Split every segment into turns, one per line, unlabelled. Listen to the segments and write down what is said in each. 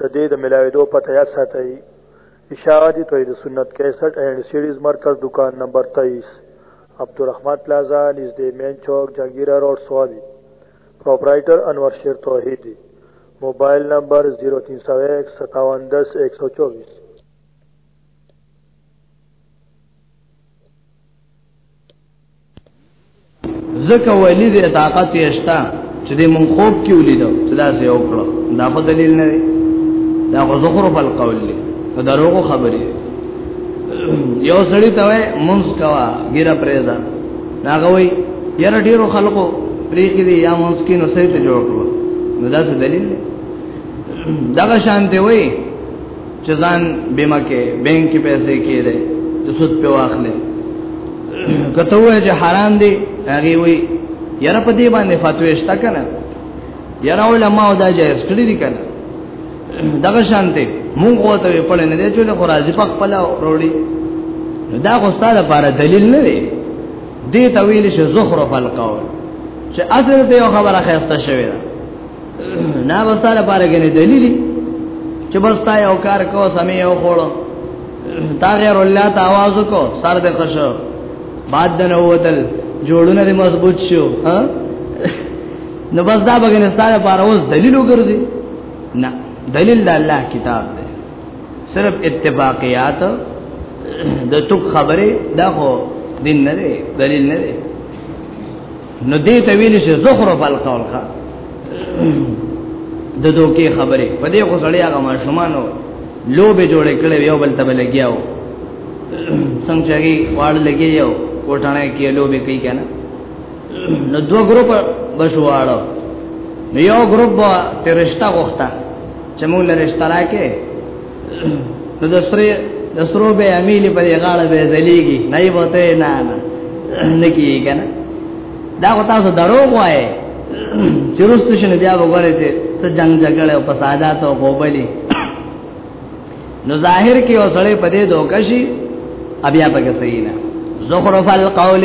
د دې د ملاویدو پته یاد ساتئ اشاعتی توحید سنت 61 اینڈ سیریز مرکز دکان نمبر 23 عبدالرحمت پلازا نزد مین چوک جنگیرہ روڈ سوابی پروپرائٹر انور شیر توحیدی موبائل نمبر 0301570124
زکه ویلې دې طاقت یې شتا چې دې مونږ خوب کې ولیدو چې دا څه وکړو دا په دلیل نه دی دا خو زخر په القول دی دا دروغو خبرې یو سړی ته وای مونږ کوا ګیره پرېزا هغه وای یار ډیرو خلکو پرې کې دي یا مونږ کې نو سې ته جوړ کړو نو دا څه دلیل دی دا شانته وای چې ځان بیمه کې بانک کې پیسې کېده چې سود په واخلې کته وای چې حرام دي هغه وی یاره په دې باندې فتوا شته کنه یاره علماء دا جایز کړی دي کنه دغه شانته مونږ وته په لنه دې چې له راځي په خپل وروړي دا خو ستاسو لپاره دلیل نه دی دې تویل شي زخرف القول چې اصل ته یو خبره خسته شوی ده نه وساله پاره کې دلیل چې بس تا یو کار کو سمې یو خوړو تا غیر الله ته आवाज کو سر دې خوشو بعد د نووتل جوړونه دې مضبوط شو ها نو بس دا بګنه ستاره پاره اوس دلیل وګرځي نه دلیل د الله کتاب دی صرف اتفاقیات د تو خبره دا هو دین نه دی دلیل نه دی نو دې ته ویل شي زخرف القول ښا د دوکي خبره په دې خو سړی هغه ماشومانو لوبه جوړې کړې یو بل ته لګیاو څنګه چې واړ لګیاو کوټانه کې لوبه کوي کنه نو دو ګروپ بشواړو نو یو ګروپ ته رشتہ غوښته چې موږ لري اشتراکه نو د سره د سرو به امیل په غاړه به ځلیږي نه یې بوته نه نه نکی کنه دا وتا سو درو وای چرست شن بیا وګوره ته ته جنگ جګړه او فسادات او غوبلی نو ظاهر کې اوسړې پدې دوکشي بیا پکې صحیح نه زخرف القول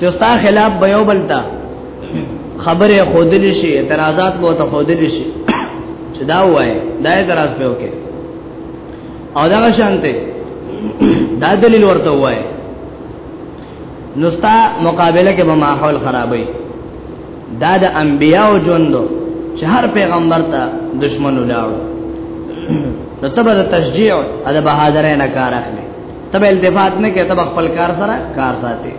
چې ستا خلاف به یو بل ته خبره خودل شي اعتراضات به ته خودل شي چې دا وای دا اعتراض به وکي او دا شانته دا دلیل ورته وای نوستا مقابله کې به ماحول خرابوي دا د انبیاو ژوندو چې هر پیغمبر ته دشمن ولاړو نو تبر تشجیع او د بهادرۍ نه کار اخلي تب التفات نه کې تب خپل کار سره کار ساتي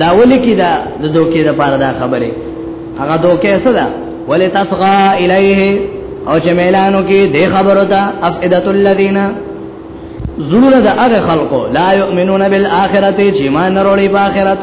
دا ولي کې دا د دوکې د پاره دا خبره هغه دوکې څه ده ولې تصغى الیه او چې ميلانو کې د خبرو ته افئده الذين زړه د هغه خلقو لا يؤمنون بالآخرته چې ما نرولې په آخرت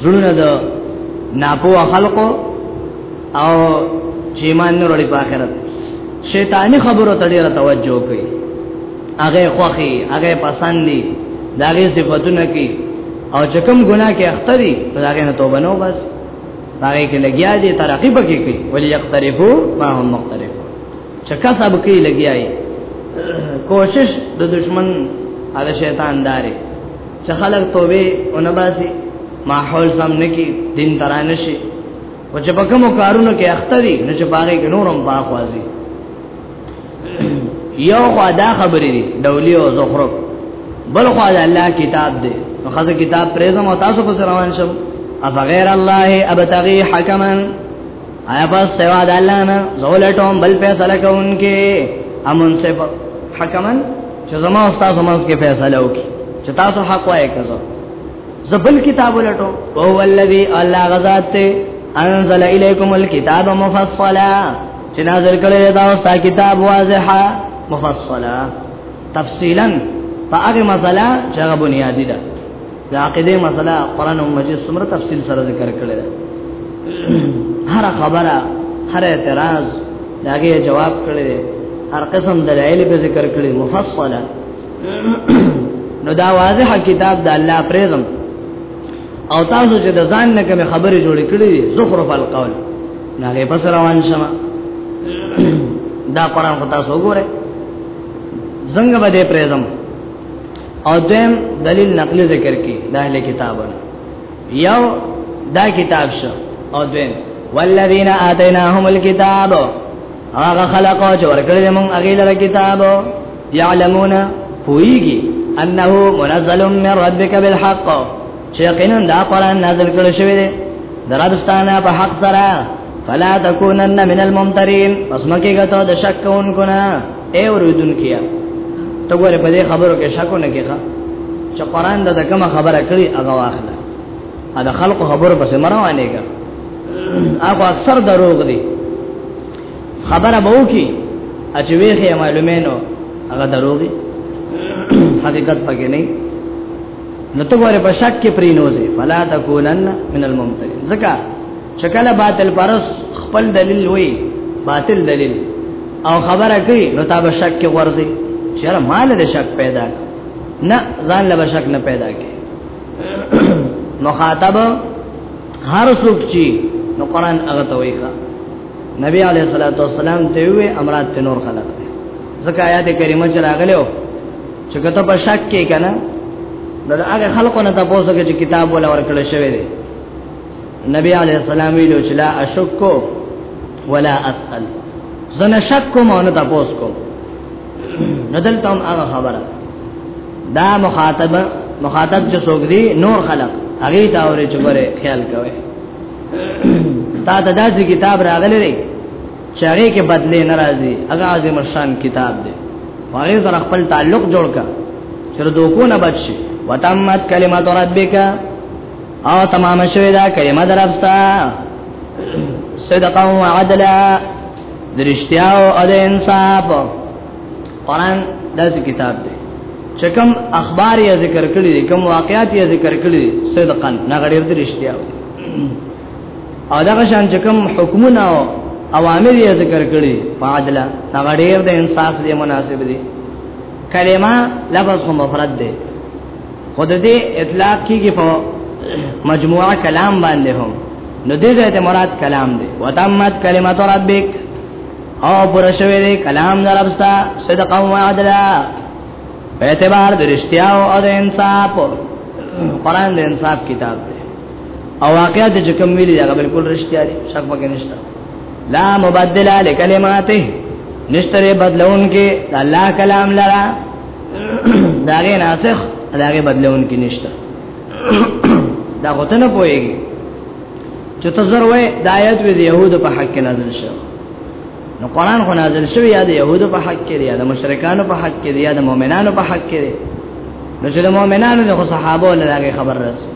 زړونه د ناپو خلقو او چې مان نه وروړي په آخرت شیطانی خبرو ته ډیره توجه کوي هغه خوخي هغه پسند دي داغه صفاتونه کوي او چې کوم ګناه کې اخته دي په هغه نه توبه نو بس هغه کې لګیا دي ترقی پکې کوي ولی یقترفو ما هم مختلف چې کسب کوي لګیاي کوشش د دشمن هغه شیطان داري چې خلک توبه اونباسي ماحول سم نکی دین ترانه شي او چې په کوم کارونو کې اخته دي نو چې باغې کې نورم باخوازي یو خو دا خبرې دي دولی او زخرف بل خو دا الله کتاب دی نو خزه کتاب پرېزم او تاسو په روان شم افغیر الله ابتغي حکمن آیا بس سوا د الله نه زولټوم بل فیصله کوونکې امون سے حکمن چې زما استاد مونږ کې فیصله وکي چې تاسو حق وایې کزو زبل کتاب ولټو او الذی الله غزاد انزل الیکم الكتاب مفصلا چې نازل کړی دا اوستا کتاب واضحه مفصلا تفصیلا فاغه مسله چې بنیادی ده د عقیده مسله قران مجید څومره تفصیل سره ذکر کړل هر خبره هر اعتراض داګه جواب کړل هر قسم دلایل په ذکر کړل مفصله نو دا واضح کتاب د الله پرېزم او تاسو چې د ځان نه کوم خبره جوړ کړې زخرف القول نه له پس روان شمه دا قران خو تاسو وګوره زنګ بده پرېزم او دیم دلیل نقلی ذکر کی دا اهل کتابونه یو دا کتاب شو او دیم والذین آتیناهم الكتاب هغه خلقو چې ورکړل موږ هغه لره کتاب یعلمون پویږي انه منزل من ربک بالحق چې یقینا دا قران نازل کړی شوی دی دربستانه په حق سره فلا تکونن من الممترین پس مکه غته د شک کوونکو نه اے اوریدون کیا ته ګوره په دې خبرو کې شکو نه کیخه چې قران د کومه خبره کړي هغه واخله ا د خلق خبرو پس مروانه کا هغه اکثر دروغ دي خبره به وکي چې ویخه معلومه نو هغه دروغ دي حقیقت پکې نه نو ته ګوره په شک کې پرینوځي فلا تکونن من الممتل زکا چکل باطل پرس خپل دلیل وی باطل دلیل او خبره کوي نو تا به شک کې ورځي چیرې مال دې شک پیدا نه ځان له شک نه پیدا کې مخاطب هر څوک چې نو قران هغه ته وایي نبی علیہ الصلوۃ والسلام ته وی امرات تنور خلق زکه آیات کریمه چې راغلو چې کته په شک کې کنه نو هغه خلکو نه تاسو کې چې کتاب ولا ورکړل شوی دی نبی علی السلام ویلو چې لا اشک ولا اسال زنه شک کوم او نه تاسو کو ندل تم هغه خبره دا مخاطب مخاطب چې څوک دی نور خلق هغه دا اورې چې ګوره خیال کوي تا دا چې کتاب راغلی دی چې هغه کې بدلې ناراضي هغه عظیم شان کتاب دی هغه سره خپل تعلق جوړ کا چې دوکو نه بچي وتمت کلمت ربک او تمام شوی دا کلمه درپستا صدقا وعدلا درشتیا او د انصاف قران داس کتاب دی چې کوم اخبار یې ذکر کړی کوم واقعات یې ذکر کړی صدقا نه غړي درشتیا او دا شان چې کوم حکمونه او اوامر یې ذکر کړي فعدل هغه ډیر د انصاف دی مناسب دی کلمه لفظ خو مفرد دی خود دې اطلاق کیږي په مجموعه کلام باندې هم نو دې ځای ته مراد کلام دی وتمت کلمت ربک او پر شوی دی کلام دربستا صدق او عدل په اعتبار د رښتیا او د انصاف قران د انصاف کتاب دی او واقعات چې کوم ویلي دا بالکل رښتیا دي شک پکې نشته لا مبدل لکلماته نشتره بدلون کې الله کلام لرا داغه ناسخ داغه بدلون کې نشته دا غوته نه پويږي چې تزر وې د آیات وی د يهودو په حق کې نازل شو نو قران خو نازل شوی یا د يهودو په حق کې یا د مشرکانو په حق کې یا د مؤمنانو په حق کې نو چې د مؤمنانو د صحابه له خبر رسول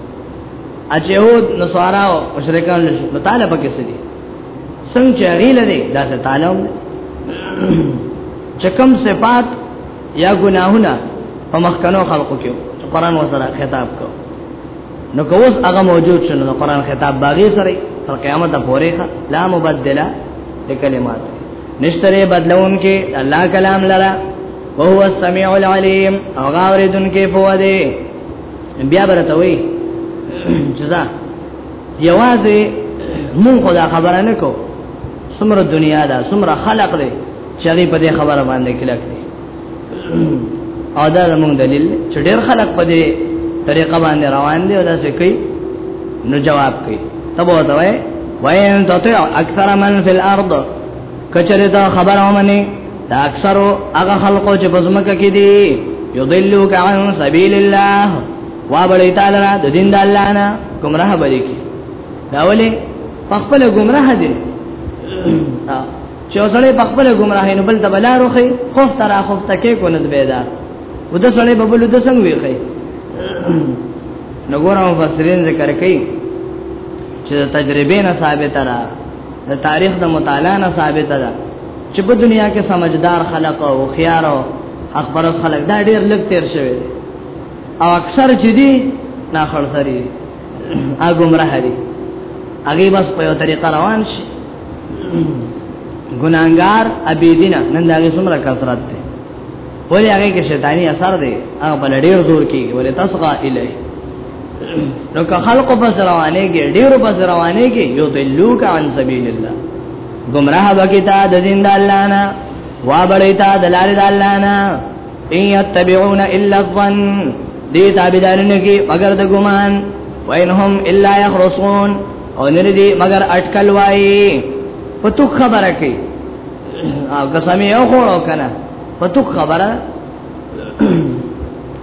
اجهود نصارا او مشرکان له مطالبه کې سړي څنګه چې غیله دي دا څه تعلم چکم صفات یا ګناهونه په مخکنو خلقو کې قرآن وسره خطاب کو نو کوس هغه موجود شنو نو قرآن خطاب باغی سره تر قیامت پورې ښه لا مبدله لکلمات نشتره بدلون کې الله کلام لرا وهو السميع العليم او غاوردن کې فوده بیا برته وي جزا یوازې مونږ خدا خبره نه کو سمره دنیا دا سمره خلق دی چې هغه په دې خبره باندې کلک دی او دا زموږ دلیل چې ډېر خلک په دې طریقه باندې روان دي او دا څه کوي نو جواب کوي تبو ته وای وای ان تطيع اکثر من فی الارض کچره دا خبره ومني دا اکثرو هغه خلقو چې بزمکه کې دي یضلوک عن سبیل الله وا بلی تعالی را د دین د الله نه گمراه بلی کی دا ولی خپل گمراه دي چې اوسړې خپل گمراه نه بل ته بلا روخي خوف ترا خوف تکې کو نه بيدار ودا سړې په بل د څنګه ویخي نګورم مفسرین ذکر کوي چې تجربه نه ثابت را د تاریخ د مطالعه نه ثابت ده چې په دنیا کې سمجدار خلق او خيار او اخبار خلق دا ډېر لږ تیر شوی او اکثر چې دي نه خلصري ا ګمراه دي هغه بس په یو طریقه روان شي ګناګار ابي دینه نن دا څومره کثرت ده ولې هغه کې شیطانی اثر دی هغه بل ډیر زور کیږي ولې تسقا الی نو که خلق په روانه کې ډیر په روانه کې یو دلوک عن سبیل الله گمراه بکتا د دین د الله نه وا بلیتا د لارې د الله نه ان یتبعون الا الظن دې تابعدارونه کې مگر د ګمان وینهم الا یخرصون او نردی مگر اٹکل وائی پتو خبره کی او قسمی او خوڑو کنا پتو خبره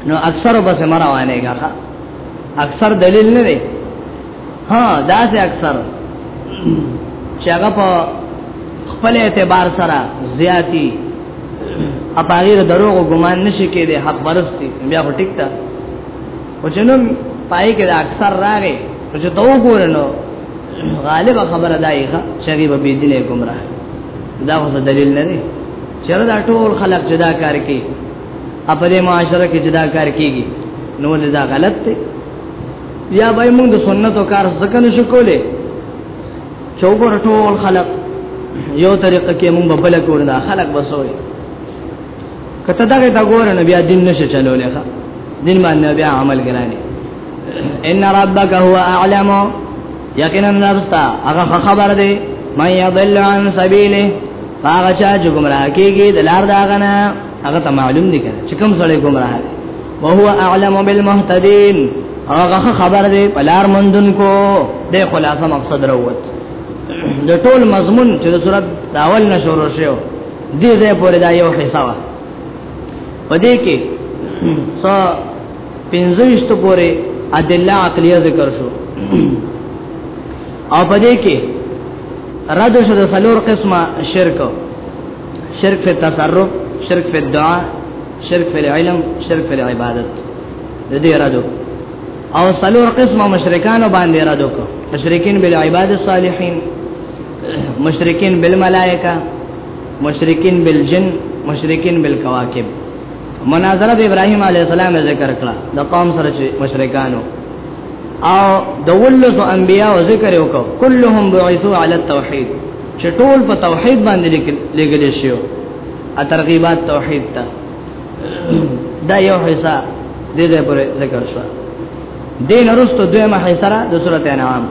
نو اکثر بس مروانه غاخه اکثر دلیل نه دی ها دا سه اکثر چې هغه په خپل اعتبار سره زیاتی اپاغیر دروغ ګمان نشي کېده حق برستی بیا هو ټیک تا او جنم پای کې دا اکثر راغی چې تو ګورنو غالب خبره دایغه چې به دینه ګمراه دا خو دلیل نه دی چر دا ټول خلق جدا کار کوي په دې معاشره کې جدا کار کوي نو دا غلط دی یا به موږ د سنتو کار ځکه نشو کولای چوغور ټول خلق یو طریقه کې موږ په بل کول دا خلق بسوي کته دا ته ګور نه بیا دین نشه چلولې ښا دین باندې بیا عمل ګرانی ان ربک هو اعلم یقینا نفسا هغه خبر دی مې یضل عن سبیله هغه چا چې گمراه کیږي د لار داغه نه هغه ته معلوم دي چې کوم سړی گمراه دی او هو اعلم بالمهتدين هغه خبر دی په لار مندون کو د خلاصه مقصد وروت د ټول مضمون چې د صورت داول نشورو شو دې ځای پورې دا یو حصہ وا پدې کې څو پنځويشت پورې ادله عقليه ذکر شو او په دې کې رد شو د څلور قسمه شرک شرک په تصرف شرک په دعا شرک په علم شرک په عبادت د دې رد او څلور قسمه مشرکان باندې رد وکړه مشرکین بل عباد الصالحین مشرکین بالملائکه مشرکین بالجن مشرکین بالکواکب مناظره ابراهیم علیه السلام ذکر کړه د قوم سره مشرکانو او دولس انبیاء او ذکر وکړو كلهم بعثوا على التوحید چې ټول په توحید باندې لګل شي او ترغیبات توحید ته دا یو حصہ د دې پر ذکر شو دین ورستو دویمه حصہ د سورته انعام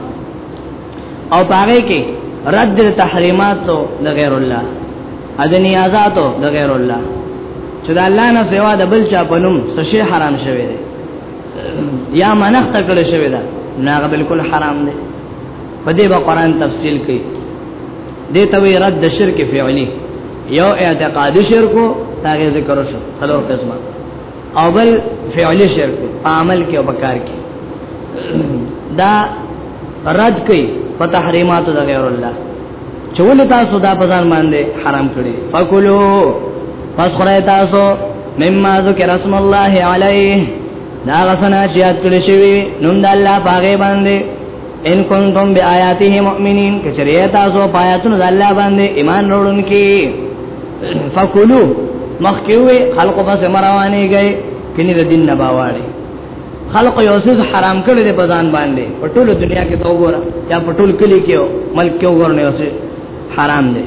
او پاره کې رد تحریمات د غیر الله اذن آزادو د غیر الله چې د الله نه سوا د بل چا پنوم سشي حرام شوی دی یا منخت کړی شوی دا نه هغه بالکل حرام دی په دې به قران تفصیل کوي دې ته وی رد شرک فعلی یو اعتقادی شرکو تاګه ذکر شو څلور قسمه او بل فعلی شرک په عمل کې او په کار کې دا رد کوي په تحریمات د غیر الله چې ولې تاسو دا په ځان باندې حرام کړی فکلو پس خورای تاسو مما ذکر اسم الله علیه دا غسنا چې یاد کړی شوی نوم د الله باغې باندې ان کنتم بیااته مؤمنین کچری تاسو پایاتونو د الله باندې ایمان وروړونکي فکلو مخکوي خلق بس مروانه گئے کني د دین نه باواړي خلق یو څه حرام کړی دی په ځان باندې په ټول دنیا کې دا وګوره یا په ټول کلی کې ملک کې وګوره یو څه حرام دی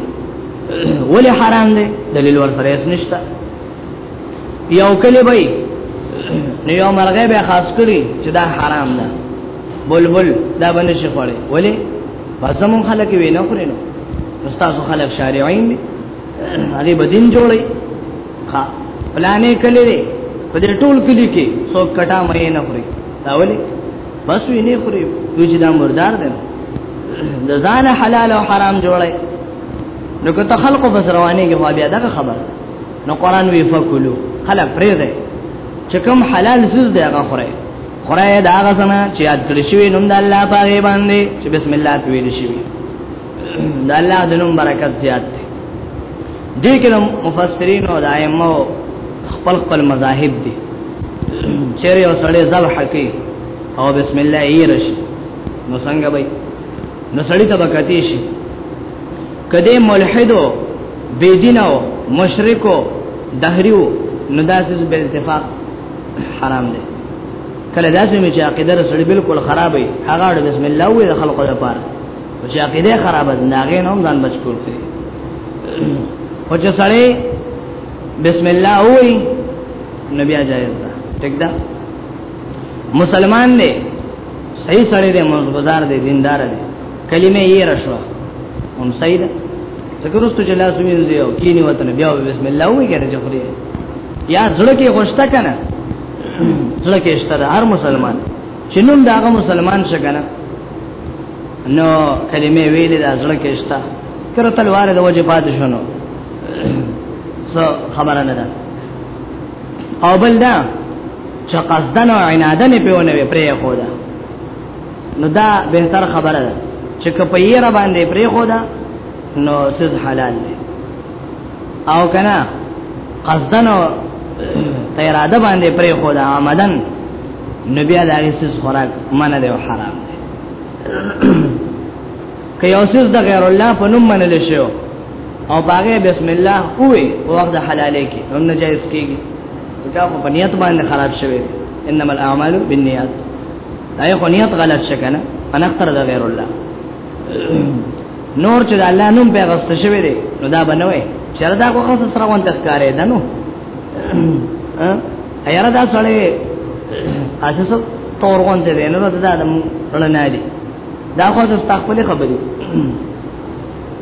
ولې حرام دی دلیل ورسره هیڅ نشته یو کلی به نو یو مرغه به خاص کړی چې دا حرام ده بلبل دا باندې شي خوړې ولې پسمو خلک وینه خورینو استاد خلک شارعین دي علي بدین جوړي ها پلانې کلی دی په دې ټول کلی کې څوک کټا مې نه خوري دا ولي بس وی نه خوري دوی چې دا مردار دي د ځان حلال او حرام جوړي نو که ته خلقو بس رواني کې بیا دا خبر نو قران وی فکلو خلق پرې ده چې کوم حلال زوز دی هغه خوري خوري دا هغه څنګه چې یاد کړی شوی نوم د الله په باندې چې بسم الله په ویل شوی د الله د نوم برکت زیات دی دې کې مفسرین او دایمو خپل خپل مذاهب دي چیرې او سړی ذبح کوي او بسم الله یې رشي نو څنګه به نو سړی ته بکتی شي کدی ملحدو بيدینو مشرکو دهریو نو داسې به اتفاق حرام دی کله داسې چې عقیده سره بالکل خرابې هغه بسم الله وې د خلقو لپاره او چې عقیده خراب ده ناغه نوم ځان بچ کول کوي او چې سړی بسم الله وای نبی اجازه ده ټیک ده مسلمان دی صحیح سړی دی مزګزار دی دیندار دی کلمه یې راشوا هم صحیح ده څنګه رستو چې لاس وینځي او کینی وطن بیا بسم الله وای کړه چې خوري یا زړه کې خوشتا کنه زړه کې اشتره هر مسلمان چې نوم داغه مسلمان شګنه نو کلمه ویلې د ازړه کې شتا تر تلوار د وجه پات شونو سو خبره نه ده او بل دا چې قصدن او عنادن په ونه پرې خو ده نو دا به تر خبره ده چې کپیر باندې پرې خو ده نو سز حلال دی او کنا قصدن او اراده باندې پرې خو ده آمدن نبی دا هیڅ خوراک منه دی او حرام دی که یو څه د غیر الله په نوم منل شي او باغه بسم الله وې وخت حلالې کې هم نجایز کېږي دا په نیت باندې خراب شوی انما الاعمال بالنیات دا یو نیت غلط شکنه انا اختر د غیر الله نور چې د الله نوم په غوسته شوی دی نو دا بنوي چردا کو خاص سره وانت ښکارې دنو ایره دا سړی اساسو تور غونډه دی نو دا د رڼا دی دا خو د خپل خبرې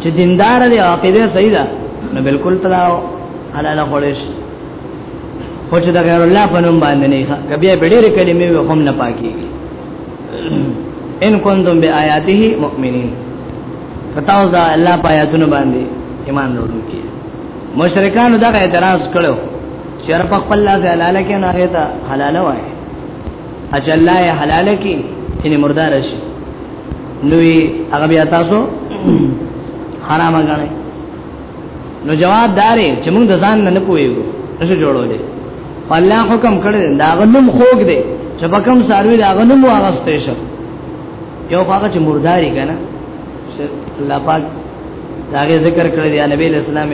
چې دیندار دی او عقیده صحیح ده نو بالکل تلاو حلال خورش خو چې د غیر الله په نوم باندې نه ښه کبي په ډېر کلمې و هم نه پاکي ان کنتم بیااته مؤمنین فتاو دا الله پایاتونه باندې ایمان وروړي مشرکان دا اعتراض کړو چر په خپل لاس حلال کې نه غیتا حلال وای اجل لا حلال کې چې مردار شي نوې هغه بیا تاسو حرام غنئ نو جواب دارې چې موږ د ځان نه پويو نشو جوړولې الله حکم کړی دا غنم خوګ دی چې بکم ساروی دا غنم واغستې شو یو هغه چې مرداري کنه الله پاک دا ذکر کړی دی نبی اسلام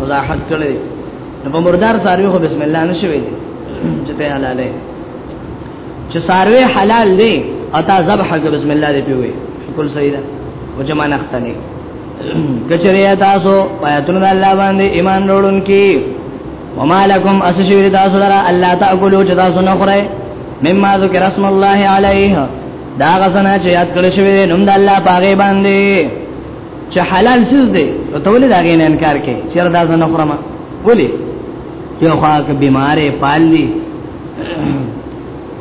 وضاحت کړی نو په مردار ساروی خو بسم الله نشي ویل چې ته حلال دی چې ساروی حلال دی او تا ذبح کې بسم الله دی پیوي بالکل صحیح ده او جما نختنه کچره تاسو آیاتونه د الله باندې ایمان وروړون کی ومالکم اسشوی تاسو لرا الله تاکلو چې تاسو نه خورئ مما ذکر اسم الله علیه دا غسنا چې یاد کړی شوی نوم د الله پاګې باندې چې حلال څه دې او ته ولې دا غي نه انکار کې چې دا زنه خورم ولې یو خوا کې بیمارې پال دي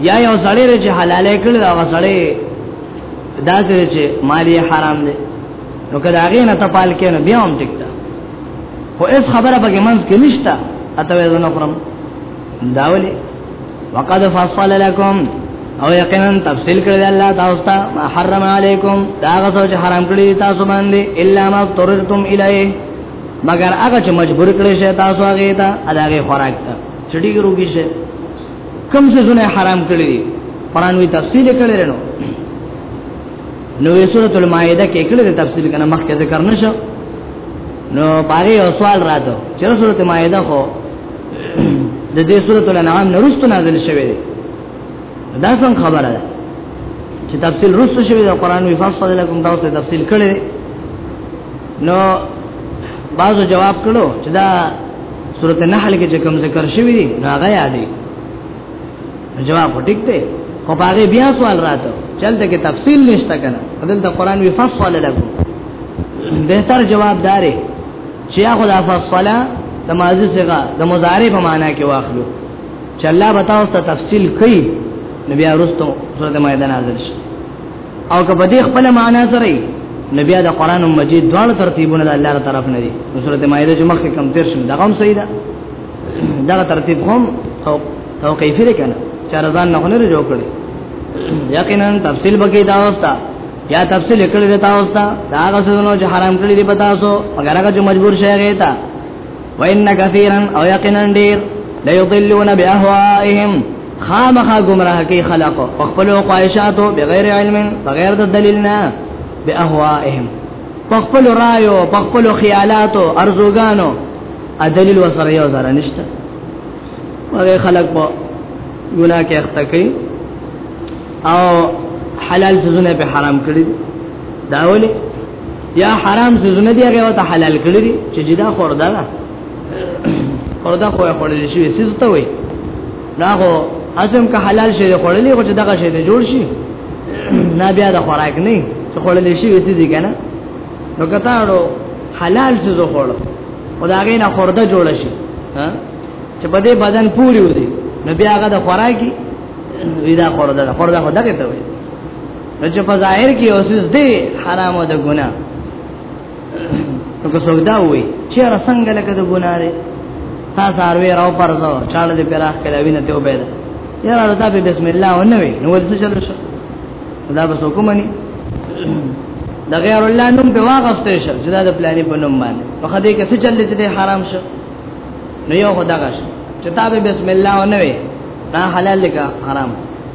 یا یو سړی چې حلالې کړل هغه سړی دا چې مالی حرام دی نو کله هغه نه تپال کې نو بیا هم ټیک ده خو اس خبره به منځ کې نشته اته زنه خورم داولی وقد فصل لكم او یقینا تفصیل کړی الله تاسو ته ما حرم علیکم دا غسو چې حرام کړی تاسو باندې الا ما اضطررتم الیه مگر هغه چې مجبور کړی شی تاسو هغه ته اداګه خوراک ته چټي روګی شی کم څه زونه حرام کړی دي قران وی تفصیل کړی رنو نو سورۃ المائده کې کړی تفصیل کنه مخکې ذکر نشو نو پاره یو سوال راته چې سورۃ المائده خو د دې سورۃ الانعام نرستو نازل شوه دی دا څنګه خبره ده چې تفصیل رسو شوی د قران وی فصل لكم تاسو ته تفصیل کړی نو بعضو جواب کړو چې دا سورۃ النحل کې چې کوم ذکر شوی دی هغه یادې جواب ټیک دی خو هغه بیا سوال راته چلته کې تفصیل نشته کنه بدل د قران وی فصل لكم بهتر جواب داري چې هغه د فصلا د ماضی څخه د مضارع په معنا کې واخلو چې الله بتاو ته تفصیل کوي نبی ارستو سورته مائده نازل شي او که په دې خپل معنا سره نبی دا قران مجید دوه ترتیبونه د الله طرف نه دي سورته مائده چې مخکې کم تیر شوم دغه هم صحیح ده دغه ترتیب هم او او کیفی لري کنه چې رضان نه نه جوړ کړي یقینا تفصیل بګی دا واسطه یا تفصیل کړی دی تاسو ته دا هغه څه چې حرام کړی دی په تاسو مګر هغه چې مجبور شئ هغه ته وان کثیرا او یقینا ډیر لا یضلون باهوائهم خامخا گمراه کی خلق او خپل خواهشاتو بغیر علم بغیر د دلیل نه باهوائهم خپل رایو خپل خیالاتو ارزوګانو ا دلیل وسره یو ځره نشته هغه خلق په ګناه کې اخته کوي او حلال سزونه په حرام کړی دا ولې یا حرام سزونه دی هغه ته حلال کړی دي چې جدا خوردا ده خوردا خو خورل شي سیز ته وي دا خو اځم که حلال شي خورلې خو چې دغه شي ته جوړ شي نه بیا د خوراک نه چې خورلې شي وتی دي کنه نو کته اړو حلال سیز خور خدای نه خوردا جوړ شي ها چې په دې بدن پوری ودی نو بیا هغه د خوراکي ویدا خورده ده خورده خو دغه ته وي نو چې په ظاهر کې اوسېس دی حرام او د ګنا نو که څوک دا وي چې را څنګه لکه د ګنا دی تا ساروي راو پرځو چاله دې پراخ کله وینې ته وبېده یاره دا به بسم الله ونه وي نو ورته چلو شو دا به څوک مني د غیر الله نوم په واغسته شو چې دا د پلانې په نوم باندې په خدای کې څه چل دي چې حرام شو نو یو خدای غش چې تا به بسم الله ونه وي دا حلال لګا حرام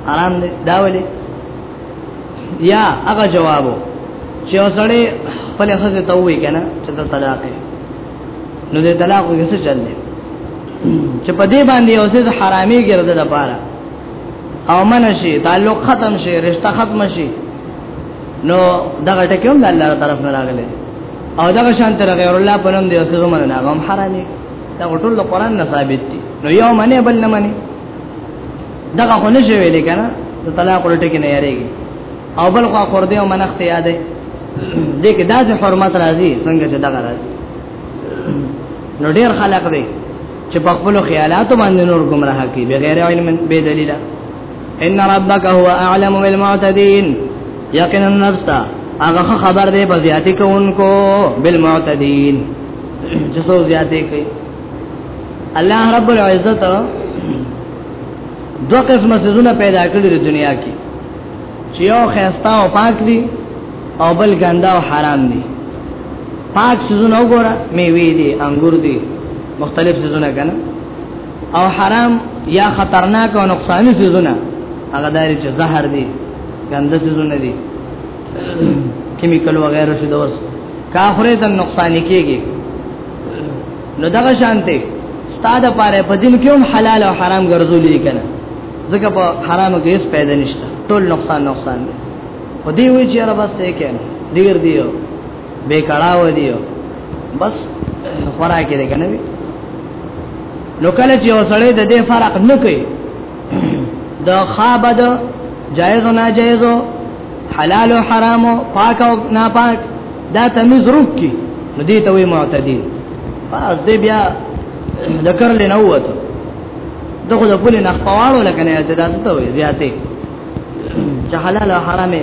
حرام دی دا ولې یا هغه جوابو چې اوسړې خپل خزه ته وې کنه چې ته طلاق نو دې طلاق یې څه چل دی چې په دې باندې اوسې حرامي ګرځي د پاره او منشي تعلق ختم شي رشتہ ختم شي نو دا غټه کوم د الله طرف نه راغله او دا شان تر غیر الله په نوم دی اوسې زمونه نه غم حرامي دا ټول د قران نه ثابت دي نو یو منی بل نه منی دا خو نه شوی لیکنه د طلاق ورته کې نه یریږي او بل خو خور دی او منخت یادې دې کې دا چې حرمت راځي څنګه چې دا راځي نو ډیر خلق دی چې په خپل خیالاتو باندې نور گمراه کی بغیر علم به دلیل ان ربک هو اعلم بالمعتدين یقینا نفسا هغه خبر دی په زیاتی کوونکو بالمعتدين چې څو زیاتی کوي الله رب العزت دو قسمه سيزونه پیدا کړی د دنیا کې چې یو خيستا او پاک دي او بل ګندا او حرام دي پاک سيزونه وګوره میوه دي انګور دي مختلف سيزونه کنه او حرام یا خطرناک او نقصان سيزونه هغه داري چې زهر دي ګنده سيزونه دي کیمیکل وغیرہ شي دوس کافره ته نقصان کیږي نو دغه شانته ستاده پاره په دین کې هم حلال او حرام ګرځولې کنه ځکه په حرامو کې هیڅ پیدا نشته ټول نقصان نقصان دی خو دی وی چې رب سته کې ډیر دیو به کړهو دیو بس خوراک دې کنه وی نو کله چې وسړې د دې فرق نه کوي د خابد جائز او ناجائز حلال او حرام پاک او ناپاک دا تمیز روک کی نو دې ته وی معتدی پس دې بیا ذکر لنه وته دغه د پولی نخپوالو لکه نه ته دا څه وي زیاتې چې حلال او حرامه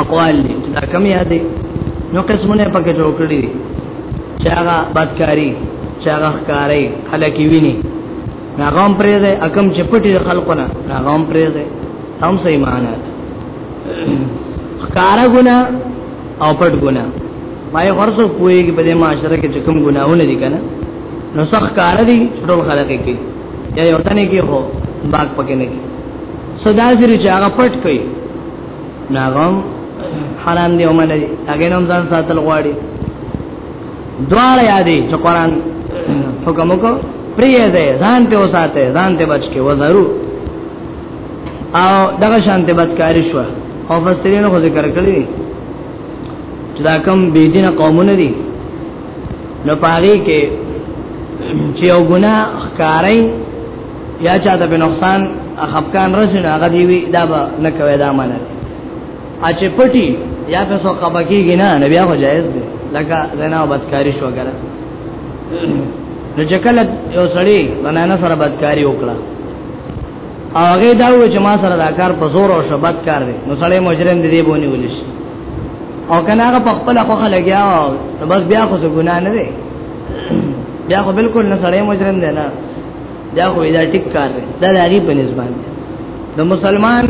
اقوال دي دا کم یادې نو قسمونه پکې جوړ کړی دي چې هغه بدکاری چې هغه ښکاری خلک ویني ناغام پرې ده اکم چې پټي خلقونه ناغام پرې ده هم صحیح معنی ښکارا ګنا او پټ ګنا پای ورسو کویږي په دې معاشره کې چې کوم ګناونه دي کنه نو څخ کار دي ټول خلک کې یا یو تنه کې هو باغ پکې نه کې صدا زری چې هغه پټ کړي ناغم حرام دی ومنه دي هغه نوم ځان ساتل غواړي دوار یادې چې قران حکم وکړ پریه ده ځان ته وساته ځان ته بچ کې وزرو او دغه شانته بدکاری شو او فسرینو خو ذکر کړی چې دا کوم بيدینه قومونه دي نو پاره کې چې یو ګناه ښکارای یا چا د بنقصان خفقان رسن هغه دی وی دا به نه کوي دا معنی اچ پټي یا په سو خپه کیږي نه نه بیا خو جایز دی لکه زنا بدکاری شو وغیرہ نو چې کله یو سړی بنانه سره بدکاری وکړه هغه دا و چې ما سره دا کار په زور او شبت کار دی نو سړی مجرم دی دی بونی ولش او کنه هغه په خپل خوخه لګیا نو بس بیا خو ګناه نه دی بیا خو بالکل نه سړی مجرم دی نه دا خو دا ټیک کار دی دا د هغه په نسبت د مسلمان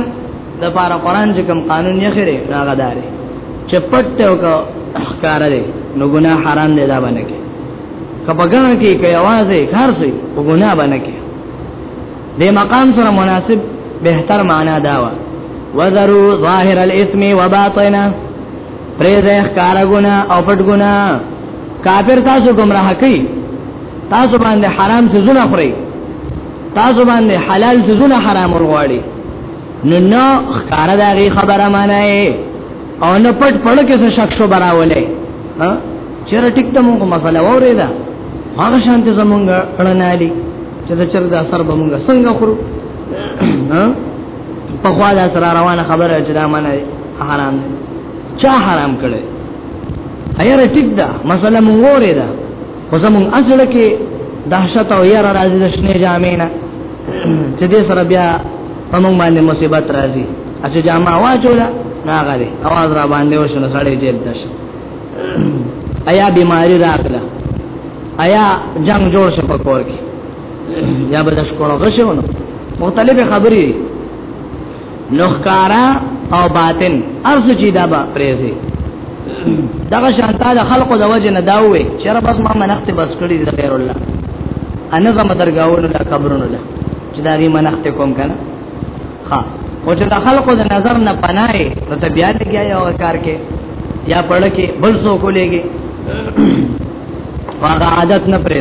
د پاره قران چې کوم قانون یې خره راغ داري چې پټ او کار دی نو ګناه حرام دی دا باندې کې کبګان کې کې आवाज یې کار سي او ګناه باندې کې د مقام سره مناسب بهتر معنا دا و وذروا ظاهر الاثم وباطنه پرې ده ښکار ګنا او پټ ګنا کافر تاسو گمراه کوي تاسو باندې حرام څه زونه خوري تاسو باندې حلال څه زونه حرام ورغواړي نو نو ښکار ده غي خبره مانای او نه پټ پړ کې څه شک شو براولې ها چیرې ټیک ته موږ مسله وره ده هغه شانته زمونږ اړنالي چې دا چر دا سر به موږ څنګه خورو ها په خوا دا سره روانه خبره چې دا منه حرام ده چا حرام کړي ایره ټیک ده مثلا مونږ وره ده خو زمون اصل کې دهشت او یاره راځي د شنه جامې نه چې دې سره بیا په مونږ باندې مصیبت راځي اچھا جامه واچولا ناغره اواز را باندې وشنه سړی جیب دش ایا بیماری راغله ایا جنگ جوړ شپ کور کې یا به د شکر غشونه مختلف خبرې نخکارا او باطن ارز چې دا به پریزي دغه شانتا د خلقو د وجه نه داوي چې رب بس ما منخت بس کړی د غیر الله انا زم درگاونو لا قبرونو لا چې دا غي منخت کوم کنه ها او چې د خلقو د نظر نه پناي نو ته بیا لګیا یو کار کې یا پړ کې بل څوک لګي هغه عادت نه پرې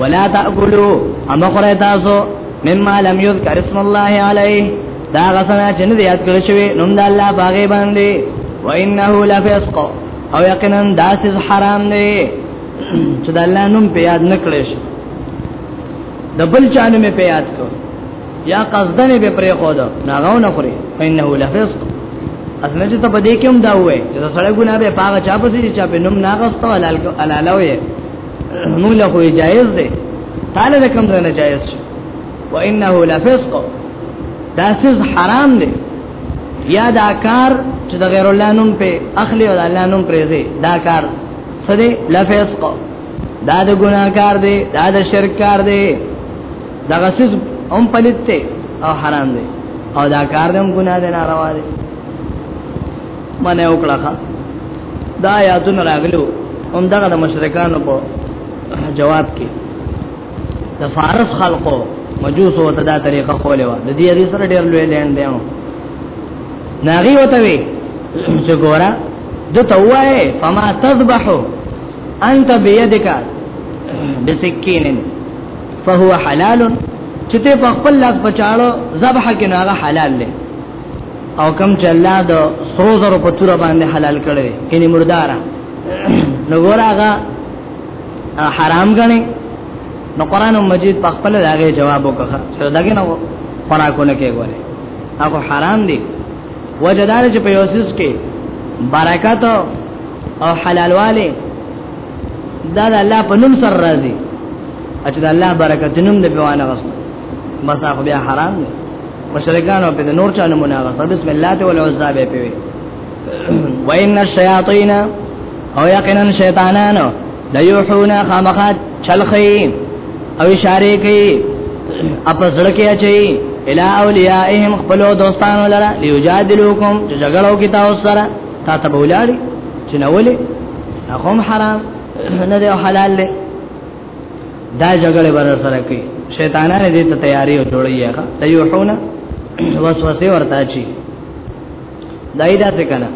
ولا تاكلوا اما خره تاسو مما لم يذكر اسم الله عليه دا غسنا چې نه یاد کړی شوی نوم د الله باغې باندې وانه لفسق او یقینا داس حرام دی چې د الله نوم په یاد نکړې شي د بل چانه مې په یاد کو یا قصدن به پرې خو دا ناغاو نه خوري فإنه لفسق اسنه چې ته په دې کې هم دا وې چې سړی ګناه به پاغه چا پسې چې چا په نوم ناغستو حلال حلالوي موږ له خو جایز دی تعالی د کوم نه جایز شو وانه لفسق دا سز حرام دی یا دا کار چې د غیر الله نوم په اخلي او الله نوم پرې دی دا کار سده لفسق دا د ګناکار دی دا د شرک کار دی دا غسز هم پلیت او حرام دی او دا کار دم ګناه دی ناروا دی منه وکړه دا آیاتونه راغلو هم دغه د مشرکانو په جواب کې د فارس خلقو مجوس وته دا طریقه خولې و د دې حدیث سره ډېر لوی لین دی نو ناغي وته وی چې ګورا د توای فما تذبحو انت بيدک بسکین فهو حلال چې ته په خپل لاس بچاړو ذبح کې ناغه حلال دی او کم چې الله د سرو زرو په تور باندې حلال کړي یعنی مردارا نو ګوراغه حرام غني نو قران مجید په خپل داګه جواب وکړه چې داګه نو خوراکونه کې ګوره هغه حرام دي وجدار چې په یوسس کې برکات او حلال والے دا د الله په نوم سره راځي چې د الله برکت نوم د پیوانه غوښته بس هغه بیا حرام دي مشرکان او په نور چا نمونه غوښته بسم الله ته والعزا به پیوي وان الشیاطین او یقینا شیطانان لا یوحونا خامخات چلخی او اشاره کوي اپس ځړکه اچي الا اولیاءهم خپل دوستانو لره لیجادلوکم چې جګړو کې تاسو سره تا ته بولاړي چې نو ولې اخوم حرام نه دی حلال له دا جګړه ور سره کوي شیطانان دې ته تیاری او جوړي هغه تیوحونه وسوسه ورته چی دایدا څه کنه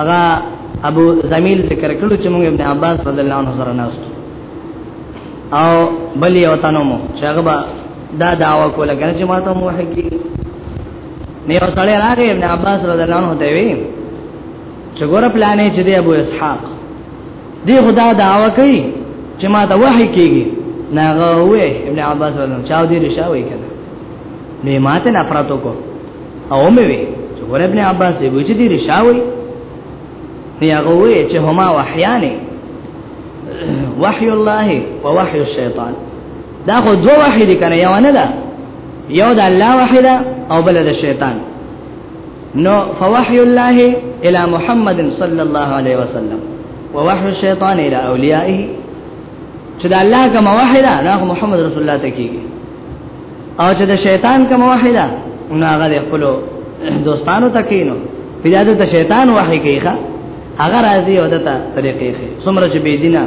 هغه ابو زمیل ذکر کړو چې موږ ابن عباس رضی الله عنه سره ناست او بل یو تنو مو چې هغه با دا داوا کوله کنه چې ماته مو حقي نه یو سړی راغی ابن عباس رضی الله عنه ته وی چې ګور پلانې چې دی ابو اسحاق دی خدا دعوا کوي چې ما ته وحي کیږي ناغه وې ابن عباس ولن چاو دې رشاوي کنه نو ماته نفرت وکړو او مې وې چې ور ابن عباس دې وې چې دې رشاوي نو هغه وې چې هما وحيانه وحي الله ووحي الشيطان دا خو دوه وحي دي کنه یو نه ده یو د الله وحي ده او بل د شیطان نو فوحي الله الى محمد صلى الله عليه وسلم ووحي الشيطان الى اوليائه چې د الله کوم وحي ده نو محمد رسول الله ته کیږي او چې د شیطان کوم وحي ده نو هغه د خپل دوستانو ته کینو بیا د شیطان وحي کیخه هغه راځي او دته طریقې ښه څومره چې بی دینه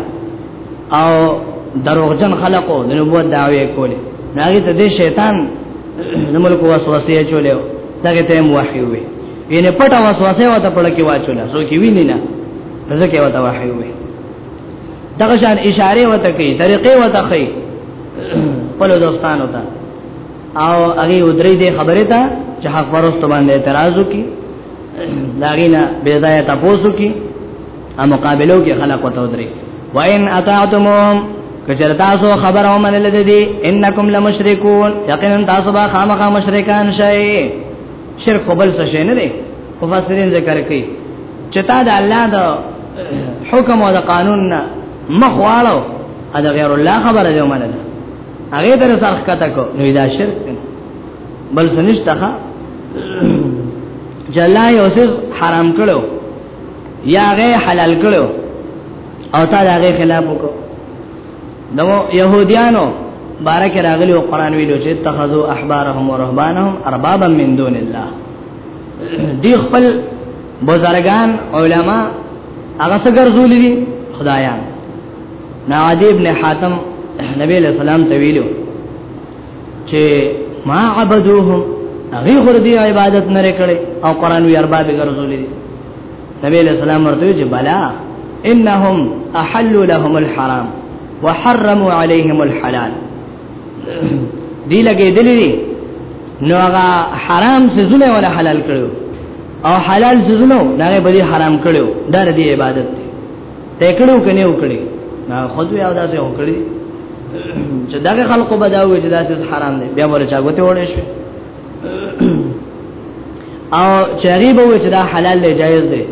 او دروغجن خلقو د نبوت دعوی کوله ناګه ته د شیطان د ملک وسوسه چولیو دغه ته مو وحي وي ان پټه وسوسه وته پړه کې واچولا سو کې ویني نه ځکه وته وحي وي دغه شان اشاره وته کوي طریقې وته کوي په دوستان وته او هغه ودرې دې خبره ته چې حق ورسته باندې اعتراض وکي داغینا بے ځای تاسو کی ا مقابلو کې خلق وته درې وان اطعتمهم کچر تاسو خبر او منل دي انکم لمشرکون یقینا تاسو به خامخا مشرکان شئ شرک قبل څه شي نه دي مفسرین ذکر کوي چې تا د الله د حکم او د قانون نه مخواړو ا د غیر الله خبره دی منل هغه در سره ښکته کو نو دا شرک بل سنشتخه جلا یوسف حرام کړو یا غي حلال کړو او تا دا غي خلاف وکړو نو يهوديانو بارک راغلی او قران ویلو چې اتخذوا احبارهم ورهبانهم اربابا من دون الله دی خپل بزرگان علما هغه څنګه ګرځولې دي خدایان نوادی ابن حاتم نبی علیہ السلام ته ویلو چې ما عبدوهم هغه خور دی عبادت نه کړي او قران وی ارباب ګرځولې نبی له سلام ورته چې بلا انهم احلوا لهم الحرام وحرموا عليهم الحلال دی لګې دلی نو هغه حرام څه زونه ولا حلال کړو او حلال څه زونه نه به حرام کړو دا د عبادت دی ته کړو کنه وکړي نا خود بیا دا څه وکړي چې دغه خلکو بداوي چې دا څه حرام دي بیا ورچا غوته وړي شي او چری به چې دا حلال دی جایز دی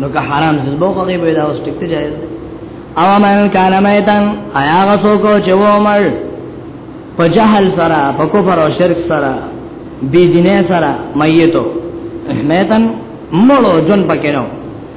نو که حرام څه به کوي به دا اوس ټیک ته جایز دی او من کان میتن آیا غسو کو چې و عمر په جهل سره په کفر او شرک سره بی دینه سره میتو میتن مړو جون پکې نو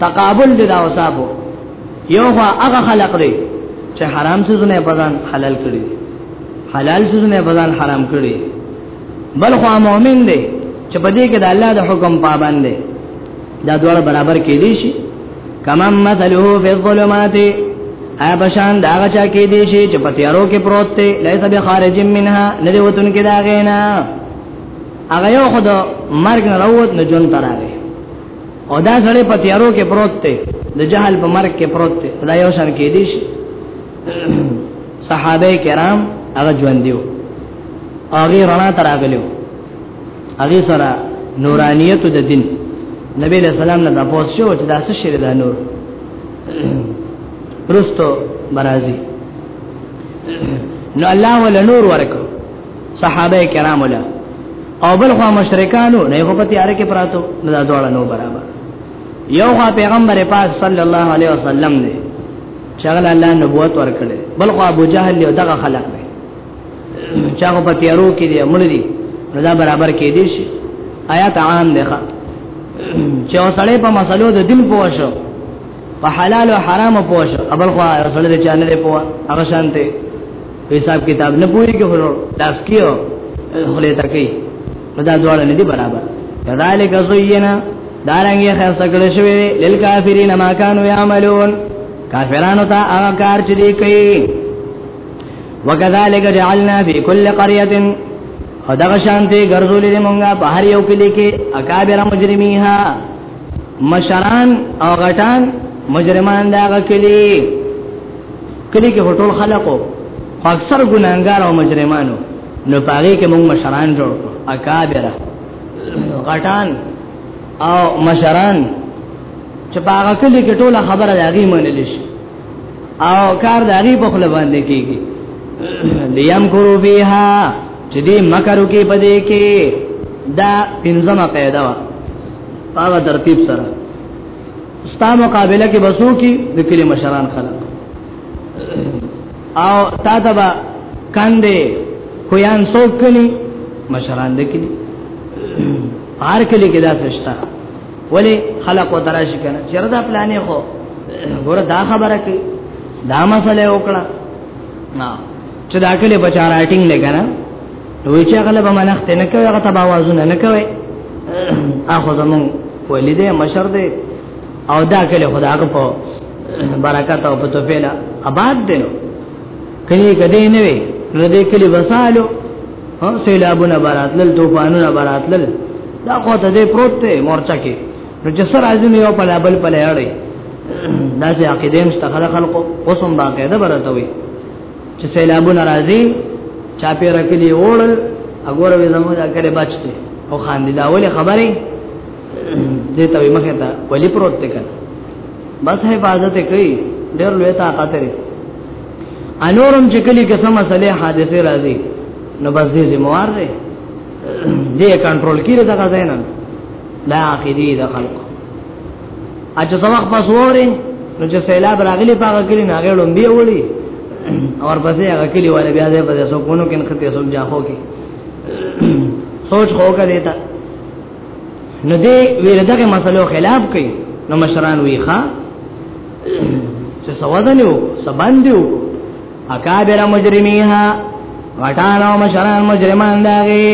تقابل دي دا اوصافو یو خو هغه خلق دي چې حرام څه نه بدن حلال کړی حلال څه نه بدن حرام کړی بل خو مؤمن دي چې په دې کې د الله د حکم پابند دي دا ډول برابر کې دي شي کما مثله فی الظلمات ا بشان دا غچا کې دي شي چې په تیارو کې پروت دی لیسا به خارج منها نه دی وتون کې دا غینا هغه یو خدای مرګ نه راووت نه جون تراغه او دا سره په تیارو کې پروت دی د جهل په مرګ کې پروت دی دا یو شان کې دي شي صحابه کرام هغه ژوند دیو هغه رڼا تراغلیو هغه سره نورانیت د دین نبی له سلام نه تاسو شو چې دا څه شی دا نور پرستو برازي نو الله ول نور ورکو صحابه کرام له او بل خو مشرکانو نه خو په تیار کې پراتو نه دا ډول نو برابر یو خو پیغمبر پاک صلی الله علیه وسلم دی شغل الله نبوت ورکړي بل خو ابو جهل یو دغه خلق دی چې هغه په تیارو کې دی مړ دی نو دا برابر کې دي شي آیات عام دی ښا چې وسړې په مسلو د دین پوه شو په حلال او حرام پوه شو ابل خو وسړې چانه دی پوه هغه شانته حساب کتاب نه پوری کې هرو لاس کیو خلې تکي نو دا دواړه نه دي برابر کذالک زینا دارنګ یې خرڅ کړی شوی لیل کافرین ما کانوا یعملون کافرانو ته هغه کار چې دی کوي وکذالک جعلنا فی کل قريه او دغه شانته ګرځولې مونږه په هر یو کلی کې اکابر مجرمیها مشران او غټان مجرمان دغه کلی کلی کې هټول خلکو اکثر ګناګار او مجرمانو نو پاره کې موږ مشران جوړ اکابر غټان او مشران چې پاره کلی کې ټول خبره لري منل شي او کار دغه په خپل باندې کیږي لیم کرو بها چې دې مکرو کې پدې کې دا پنځمه پیدا وا پاوه ترتیب سره ستا مقابله کې بسو کې د کلی مشران خلک او تا ته با کاندې کویان څوک کني مشران دې کلی هر کلی کې دا سشتا ولی خلق و تراش کنه چیرې دا پلانې خو ګوره دا خبره کې دا مسله وکړه نا چې دا کلی بچا راټینګ لګنه نو چې هغه به منښت نه کوي هغه تبا وازونه نه کوي اخو زمون ولیدې مشر دې او دا کله خدا هغه په برکات او په توفیلا آباد دي نو کله کده نه وي نو دې کلی وسالو ها سیلابونه براتل طوفانونه براتل دا خو ته دې پروت ته مورچا کې نو چې سر اعظم یو په لابل په لړې دا چې عقیدې مستخله خلقو اوسم باقاعده برته وي چې سیلابونه راځي چا پیره کلی وړل وګوره به زموږ دا کړي بچته او خاندي دا ولې خبره دې ته مخه ته ولې پروت دی کنه بس حفاظت کوي ډېر لوی طاقت لري انورم چې کلی قسم مسلې حادثه راځي نو بس دې زموار دی دې کنټرول کړي دا غزاینه دا عقیدی د خلکو اجه سبق پس وره نو چې سیلاب راغلی پاګه کلی نه غړم بیا وړي اور پسې هغه کلی والے بیا دې په سو کونو کې نخته سو جا هو کې سوچ هو کا دیتا نو دې ویل دغه مسلو خلاف کوي نو مشران وی ښا چې سوادنیو سباندیو اکابر مجرمیها غټانو مشران مجرمان داغي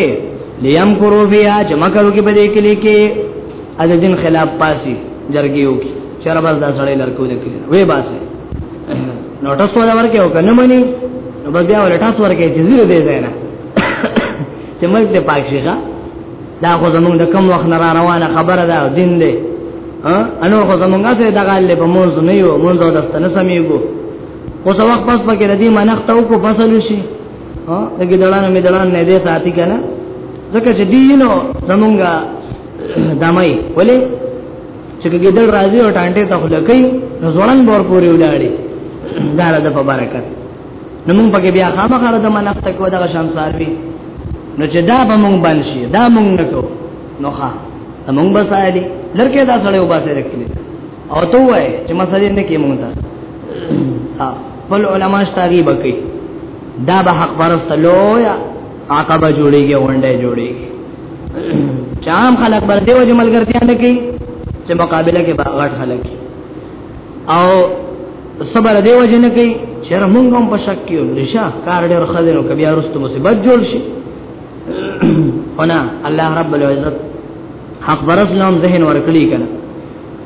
لیم کرو فیا چې مکرو کې بده کې لیکي از دین خلاف پاسي جرګیو کې چر بس دا سړی لړکو لیکي وې باسي نوټس ولا ورکه او کنه مني نو بس بیا ولا تاسو ورکه چې زیره دی زینا چې موږ ته پاک شيخه دا خو زمونږ د کم وخت نه را روانه خبره ده دین دی ها انو خو زمونږه څه دغه لې په مونږ نه یو مونږ د دستنه سمېګو اوس وخت پس پکې ردی منښت او کو فصل شي ها دغه دلان می دلان نه دې ساتي کنه ځکه چې دینو زمونږه دمای ولې چې ګیدل راځي او ټانټه ته خلکې نو ځوان بور پورې ولاړې دا د په برکت نو مونږ پکې بیا خامخا د منښت کو دغه شام ساروي نو چې دا به مونږ باندې شي دا مونږ نه کو نو ښا مونږ بسایلی لرکه دا سړی وباسه رکلی او ته وای چې مسلې نه کې مونږ ته خپل علما شتاغي بکی دا به حق پرست لویا عقبه جوړیږي ونده جوړیږي چام خلک بر دیو چې ملګرتیا نه کوي چې مقابله کې باغړ خلک او صبر دیو جن کوي چې موږ هم په شک کې نشه کار ډېر خزینو کبي ارستو مصیبت جوړ شي هنا الله رب العزت حق برس لهم ذهن ورکړي کنه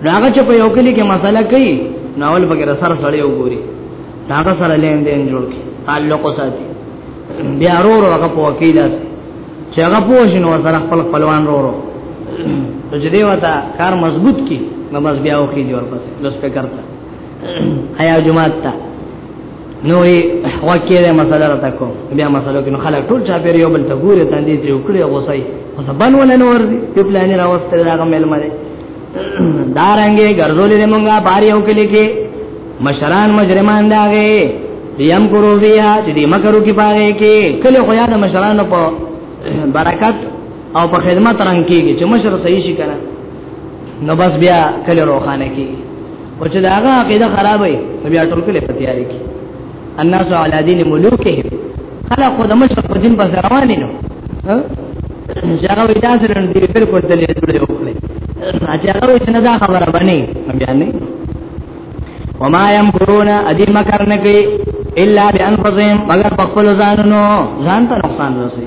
راغه چې په یو کلی کې مسله کوي ناول پکې سر سړی وګوري راغه سره لین دین جوړ کی تعلق ساتي بیا ورو ورو هغه په کې داس چې هغه پوښین و سره خپل خپلوان ورو ورو ته دې وتا کار مضبوط کی نو بس بیا وکي جوړ پس لوس په کرتا آیا جمعه تا نو یې واکې ده مسله را تکو بیا مسله کې نو خلک ټول چا پیر یو بل ته ګوره تاندې تری وکړي غوسای خو سبان ول نه ورځي په پلان راوستل راغه مل مده دارنګې ګرځولې د مونږه بار یو کلی کې مشران مجرمان داغه دیم کرو بیا چې دې مکرو کې پاره کې کله خو یاد مشران په برکت او په خدمت رنګ کېږي چې مشر صحیح شي کنه نو بس بیا کله روخانه کېږي او چې داغه عقیده خرابې بیا ټول کله په تیاری کې الناس علی دین ملوکهم خلق خود مشرق په دین بس روان نو هغه وې دا سره دې بالکل دلې جوړې وکړي هغه وې چې نه دا خبره باندې بیا نه وما يمكرون ادي مکر نه کوي الا بانفسهم مگر په خپل ځانونو ځان ته نقصان رسي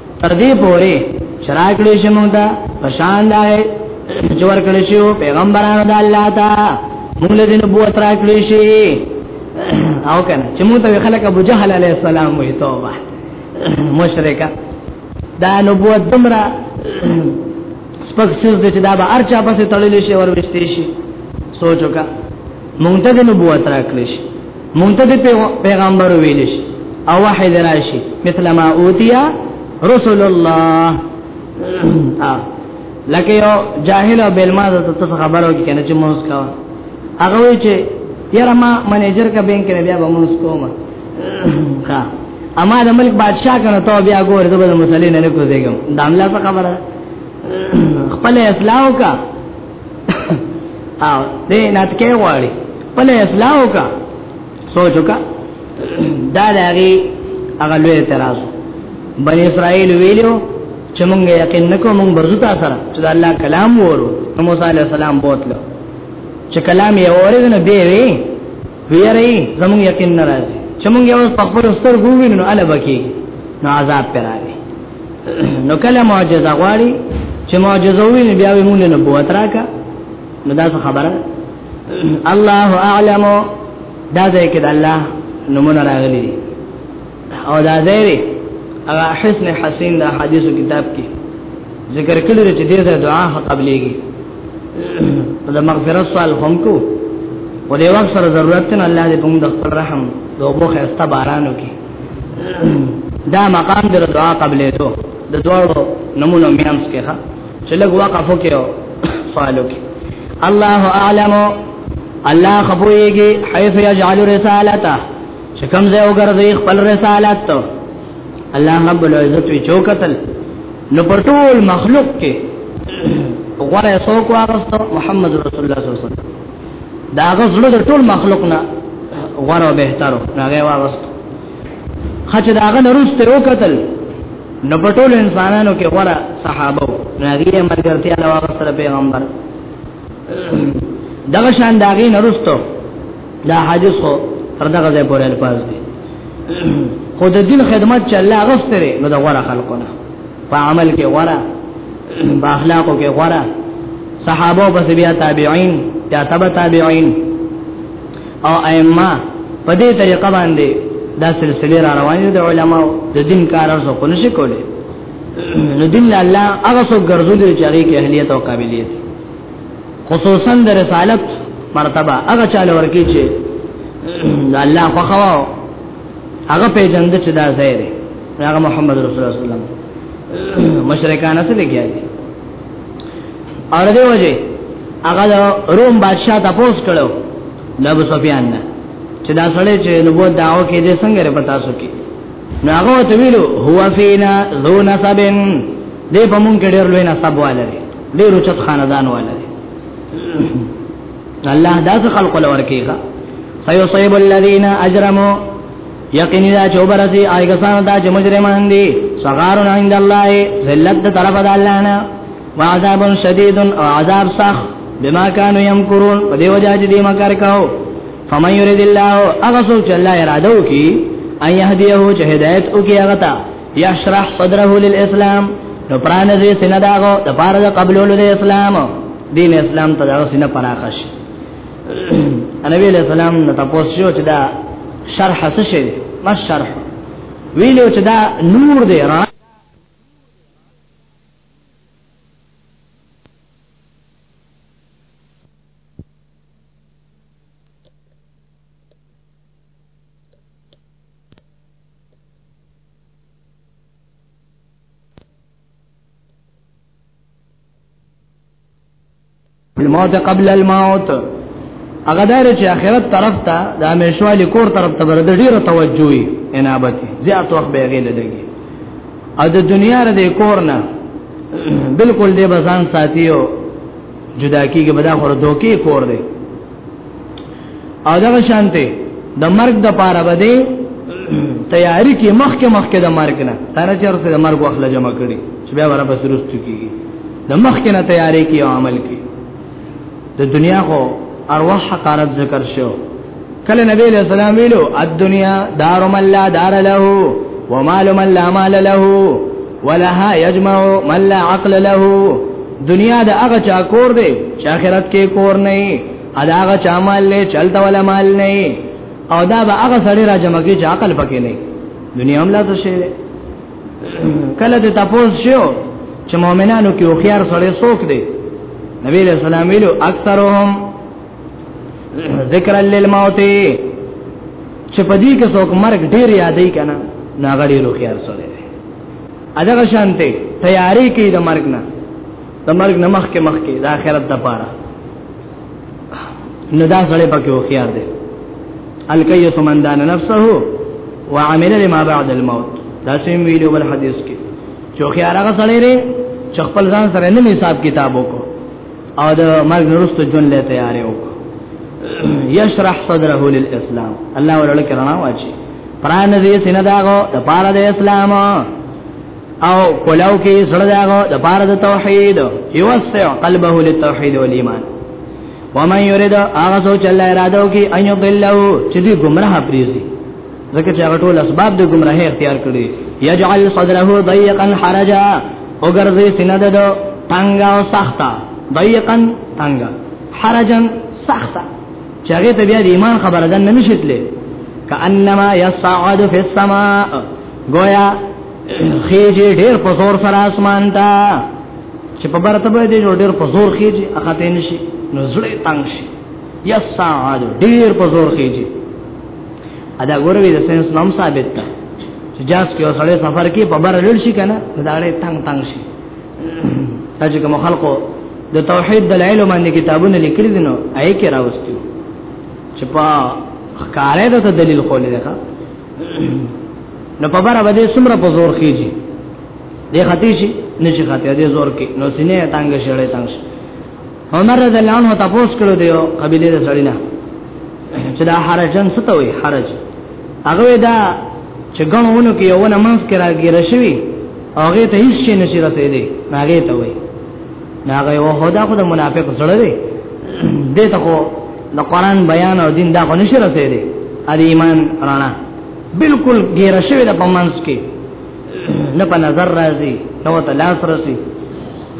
تر دې پورې چراغلې شمو دا پشان دا چې ورکړې شو پیغمبرانو د الله تا موږ له نبوت راکړې شي او کنه چې موږ ته خلک ابو جهل علی السلام وي توبه مشرکا دا نبوت دمرا سپک سیز دې چې دا به ارچا پسې تړلې شي ور وشتې شي سوچو کا مونږ ته نبوت راکړې شي مونږ ته پیغمبر ویل شي او وحی دراشي مثل ما اوتیا رسول الله لکه یو جاهل او بلما ته تاسو خبرو کې کنه چې مونږ کا هغه وی چې یاره ما منیجر کا بانک نه بیا به مونږ کوم ښا اما د ملک بادشاہ کنه ته بیا ګور ته به مسلې نه کوځېګم داملا څه خبره خپل اسلام کا او دې نات کې غواړي بل اصلاح وکا سوچ وکا دا لري هغه لوی اعتراض بنی اسرائیل ویلو چې مونږ یقین نکو مونږ برزو تاسو سره چې الله کلام وورو موسی علی السلام بوتلو چې کلام یې اورېدنه به وی ویری زمون یقین ناراضی چې مونږ یو په خپل ستر ګووینو نو اله بکی نو عذاب پر راغی نو کله معجزه غواړي چې معجزه ویني بیا وی مونږ نه بوت راکا نو دا خبره الله اعلم دا ځکه د الله نمونه راغلي او دا زیری هغه حسن حسین د حدیثو کتاب کې ذکر کړی چې دې سره دعا قبلېږي د مغفرت سوال هم کو او دې وخت سره ضرورت نه الله دې په خپل رحم دوبو خسته بارانو کې دا مقام در دعا قبلې ته د دوړو نمونه میانس کې ښا چې لږ وقفو کې او سوالو کې الله اعلم الله خبرېږي حيث يجعل رسالته چې کوم ځای وګرځي خپل رسالت الله رب العزت وی چوکتل نو پر ټول مخلوق کې غره څوک واغستو محمد رسول الله صلی الله علیه وسلم دا غزړه د ټول مخلوق نه غره بهترو هغه واغستو خچ دا هغه نرسته وکتل نو په ټول انسانانو کې غره صحابه نو هغه مرګرتیا لواغستره پیغمبر دغه شان داغي نرستو دا حدیث خو تر دغه ځای پورې الفاظ دي خو د دین خدمت چې الله غستره نو د غره خلقونه په عمل کې غره په اخلاقو کې غره صحابه او بیا تابعین یا تبع تابعین او ائمه په دې طریقه باندې دا سلسله را روانه دي علماء د دین کارونه کوي نو دین له الله هغه څو ګرځولې چې هغه کې اهلیت او قابلیت خصوصا د رسالت مرتبه هغه چاله ورکی چې الله خو خواو هغه پیجند چې دا زهره هغه محمد رسول الله صلی الله علیه وسلم مشرکان څه لګیاي اور دی وجه هغه روم بادشاہ تاسو کړو نبو سفیان نه چې دا سړی چې نبوت داو کې دې څنګه پتا سو کې نو هغه ته ویلو هو فینا ذو نسبن دې په مونږ کې ډېر لوی نسب والے ډېر چت خاندان والے الله داس خلق لور کیږي سيصيب الذين اجرموا یقین دا چوبرسی آئی کسان دا چه مجرمان دی صغارون عند اللہ ذلت دا طرف دا اللہ نا وعذاب شدید او عذاب سخ بما کانو یمکرون و دیو جاج دی مکر کهو فمن يريد الله اغسل چې الله اراده وکي ان يهديه چې هدايت وکي هغه ته يشرح صدره للاسلام نو پران دې سینه داغو د پاره د قبولولو د اسلام دین اسلام ته داغو سینه پراخش نبی علیہ السلام نه تاسو شو چې دا شرح څه شي ما شرح ویلو چې دا نور دی را الموت قبل الموت هغه دار چې اخرت طرف ته د همیشوالي کور طرف ته بر د ډیره توجهي انابت زیات وخت به غیله لګي او د دنیا ر دې کور نه بالکل دې بزان ساتيو جدا کیږي بدا خور دوکي کور دی او دغه شانته د مرګ د پاره بده تیاری کې مخکې مخکې د مرګ نه تر چر سره د مرګ وخت جمع کړي چې بیا ورا بس رست کیږي د مخکې نه تیاری کې عمل کې د دنیا خو ارواح حقارت ذکر شو کله نبی علیہ السلام ویلو الدنیا دار من لا دار له ومال من لا مال له ولها یجمع من لا عقل له دنیا د هغه چا کور دی چې آخرت کې کور نه وي ادا هغه چا مال له چلته ولا مال نه وي او دا به هغه سړی را جمع کې چې عقل پکې نه دنیا هم لا څه شي کله ته تاسو شو چې مؤمنانو کې خو خيار سړی څوک دی نبی له سلام ویلو اکثرهم ذکر للموت چې په دې کې څوک مرګ ډیر یادې کنه ناغړي لو خيار سره اداګه شانته تیاری کې د مرګ نه د مرګ نه مخ کې مخ کې د آخرت د پاره نو دا سره پکې و خيار دي الکیس من دان نفسه وعمل لما بعد الموت دا سیم ویلو بل حدیث کې چې خيار هغه سره لري چې خپل ځان سره نه حساب کتابو کو او د مرګ وروسته ژوند له تیارې وک یشرح صدره للاسلام الله ورله کرنا واچي پران دې سینه داغو د پاره د اسلام او کولاو کې سره داغو د پاره د توحید یوسع قلبه للتوحید والایمان ومن یرید هغه سوچ الله اراده وکي ان یضلوا چې دې گمراه پریږي ځکه چې هغه ټول اسباب د گمراهۍ اختیار کړي یجعل صدره ضيقا حرجا وګرځي سینه د تنګ او سخته ضيقا تنګ حرجا سخته چې هغه ته بیا د ایمان خبره ده نه نشتلې کانما یصعد فی السماء گویا خېجه ډېر په زور سره اسمان ته چې په برته به دې ډېر په زور خېجه اخته نشي نو زړه تنگ شي یصعد ډېر په زور خېجه ادا ګوروي د ساينس نوم ثابت ده چې جاس کې وسړې سفر کې په بر لړ شي کنه دا لري تنگ تنگ شي چې کوم خلکو د توحید د علم باندې کتابونه لیکل دي نو آی کې راوستي چې په ښکارې د دلیل خو لري نو په بار باندې سمره په زور کیږي د خطیشي نشي خاطر دې زور کې نو سینې تنگ شړې تنگ شي عمر رضی الله عنه تاسو کړو دیو قبيله د سړینا چې دا حرجن څه وي حرج هغه دا چې ګمونو کې یو نه منځ کې راګی رشوي هغه ته هیڅ شي نشي رسیدي هغه ته وي هغه و خدا خو د منافق سره دی دې ته خو د قران بیان او دین دا خو نشي رسیدي ا ایمان رانا بالکل غیر شوی د پمنس کې نه په نظر راځي نو ته لاس رسی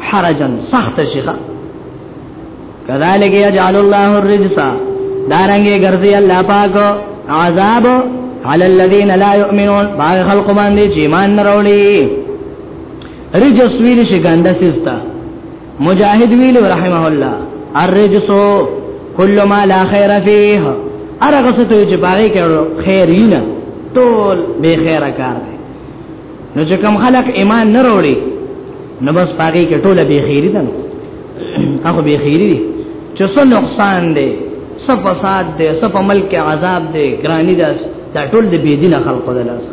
حرجن سخت شيخه کذالک یجعل الله الرجس دارنګي ګرځي الله پاک عذاب علی الذین لا یؤمنون باغ خلق باندې چې ایمان نه وروړي رجس ویل شي ګنده سستا مجاهد ویل رحمه الله الرجسو کل ما لا خیر فیه ارغه څه ته چې باغې کړو خیر یې نه ټول به خیر کار دی نو چې کوم خلک ایمان نه وروړي نو بس باغې کې ټول به خیری ده نو هغه به خیری دي چې څه نقصان دی څه فساد دی څه په ملک عذاب دی ګرانی ده دا ټول د بيدینه خلقو ده لاسه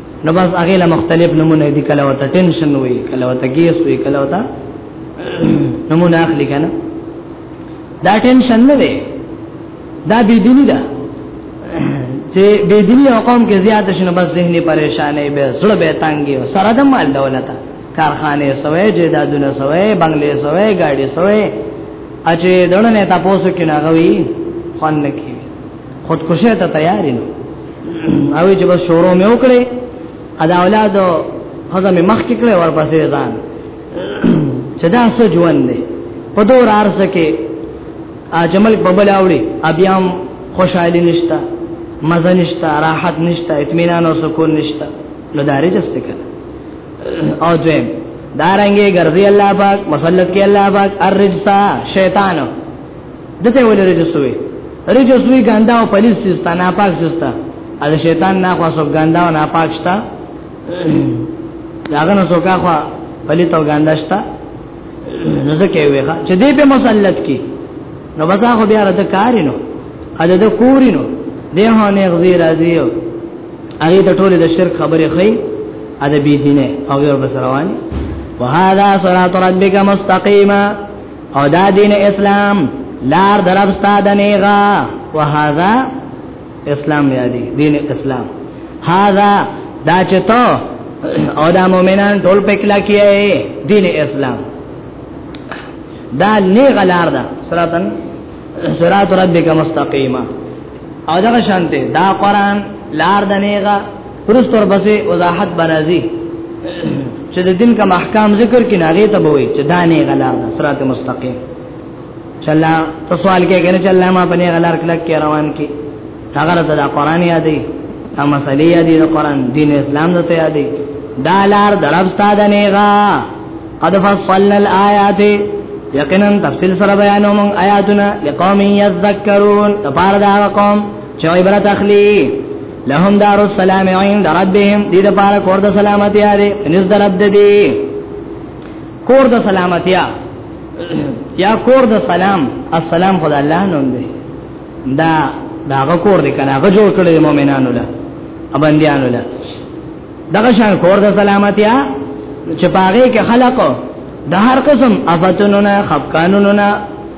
نو بس هغه له مختلف نمونه دي کله وته ټینشن وي کله وته ګیس وي کله وته نمونه اخلي کنه دا ټینشن نه دی دا بی دینی ده چې بی دینی قوم کې زیات شنه بس ذهني پریشانې به زړه به تنګي سره د مال دولت کارخانه سوې جیدادونه سوې بنگلې سوې گاډي سوې اچې دړنه تاسو کې ناغوي خوان نکي خودکشه ته تیارینو او چې بس شروع مې وکړې ادا اولاد هغه مې مخ کې کړې ورپسې ځان چې دا څه ژوند دی په دور ارس کې اجمل په بل اوړي ابيام خوشحالي نشتا مزه نشتا راحت نشتا اطمینان او سکون نشتا نو داري جسته کړه او دویم دارنګي ګرځي الله پاک مسلط کې الله پاک الرجسا شیطانو دته ولې رجس وي رجس وي ګندا او پلیس ستا نه پاک ستا دا شیطان نه خو سب ګندا او نه پاک شتا داغه نو څوک خو پلیت او ګندا شتا نو ځکه وي چې دې په مسلط کې نو بس هغه بیا رد کارینو اده د کورینو دې هونه غزي راځي او هغه ته ټول د شرک خبره خي اده بي دینه او غیر بسرواني وهذا صراط ربك مستقيما او دا دین اسلام لار درب استاد نیغا وهذا اسلام یادی دین اسلام هاذا دا چتو او دا مؤمنان ټول پکلا کیای دین اسلام دا نیغا لار دا صراطن صراط ربک مستقیما او دا شانته دا قران لار د نیغا پرستور بسې وضاحت برازي چې د دین کا محکام ذکر کې ناغه ته بوي چې دا نه غلار ده صراط مستقیم چلا تو سوال کې کنه چلا ما په نه غلار کلک کې روان کې هغه ته د قران یادې هم مسلې یادې د قران دین اسلام ته یادې دا لار درب ستاد نه غا قد فصلنا الآيات یقینا تفصیل سره بیانو مون آیاتنا لقوم یذکرون تبارک قوم چې عبرت اخلي لهم دار السلام عند ربهم دې د پاره کور د سلامتی دی نزد رب دې کور د سلامتی یا کور د سلام السلام خدای الله نوم دی دا داغه کور دی کنه هغه جوړ کړی مؤمنانو له ابندیانو له دغه شان کور د سلامتی چې پاره کې خلق د هر قسم افتونو نه خفقانونو نه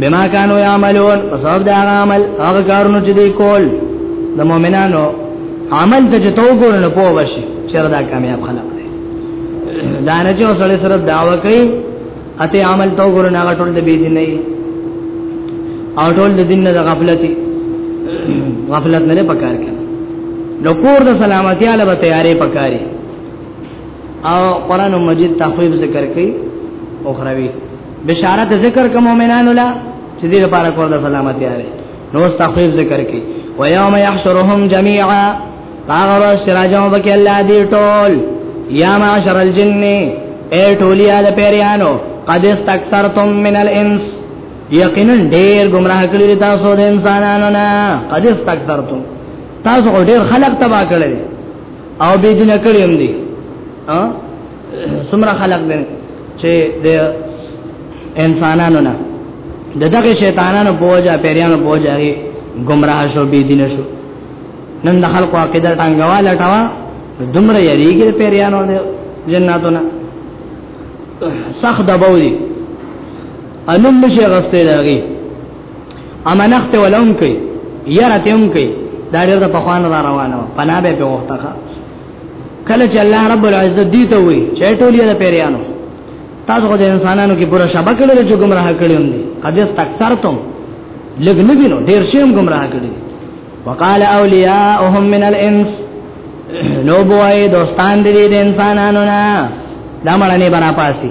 بما كانوا يعملون فصاب دا عمل هغه کارونه چې دی کول د مؤمنانو عمل ته چې تو ګور نه پوه شي چې دا کامیاب خلک دي دا نه چې سره سره دعوه کوي اته عمل تو ګور نه ټول د بيد نه او ټول د دین نه غفلت غفلت نه پکار کړي نو کور د سلامتی علی به تیارې پکاري او قران مجید تخویب ذکر کوي او خروي بشارت ذکر کوم مؤمنانو لا چې دې لپاره کور د سلامتی اړ نو استخفیف ذکر کی و یوم یحشرهم جميعا باغرو سراجو بک الله دی ټول یا معاشر الجن اے ټولیا د پیریانو قد استكثرتم من الانس یقینا ډیر گمراه کړی تاسو د انسانانو نه قد استكثرتم تاسو ډیر خلق تبا کړی او بيدینه کړی هم دي ها سمرا خلق دې چې د انسانانو نه د دغه شیطانانو بوجا پیرانو بوجا هغه گمراه شو بی دین شو نن د خلکو عقیده ټنګواله ټاوا دومره یریږي پیرانو د جناتونه سخت دبوي انم نشي غسته راغي اما نخت ولوم کوي یاره تیم کوي دا ډېر د پخوان را روانه پناه به په وخت ښه کله چې الله رب العزت دی ته وي چې ټولې د پیریانو تاسو خو د انسانانو کې پوره شبکه لري چې گمراه کړی هم دي قدس تکثر تم لګ نه دي نو ډیر شیم گمراه کړی وقال اولیاءهم من الانس نو بوای دوستان دي د انسانانو نه دا مړنی برا پاسي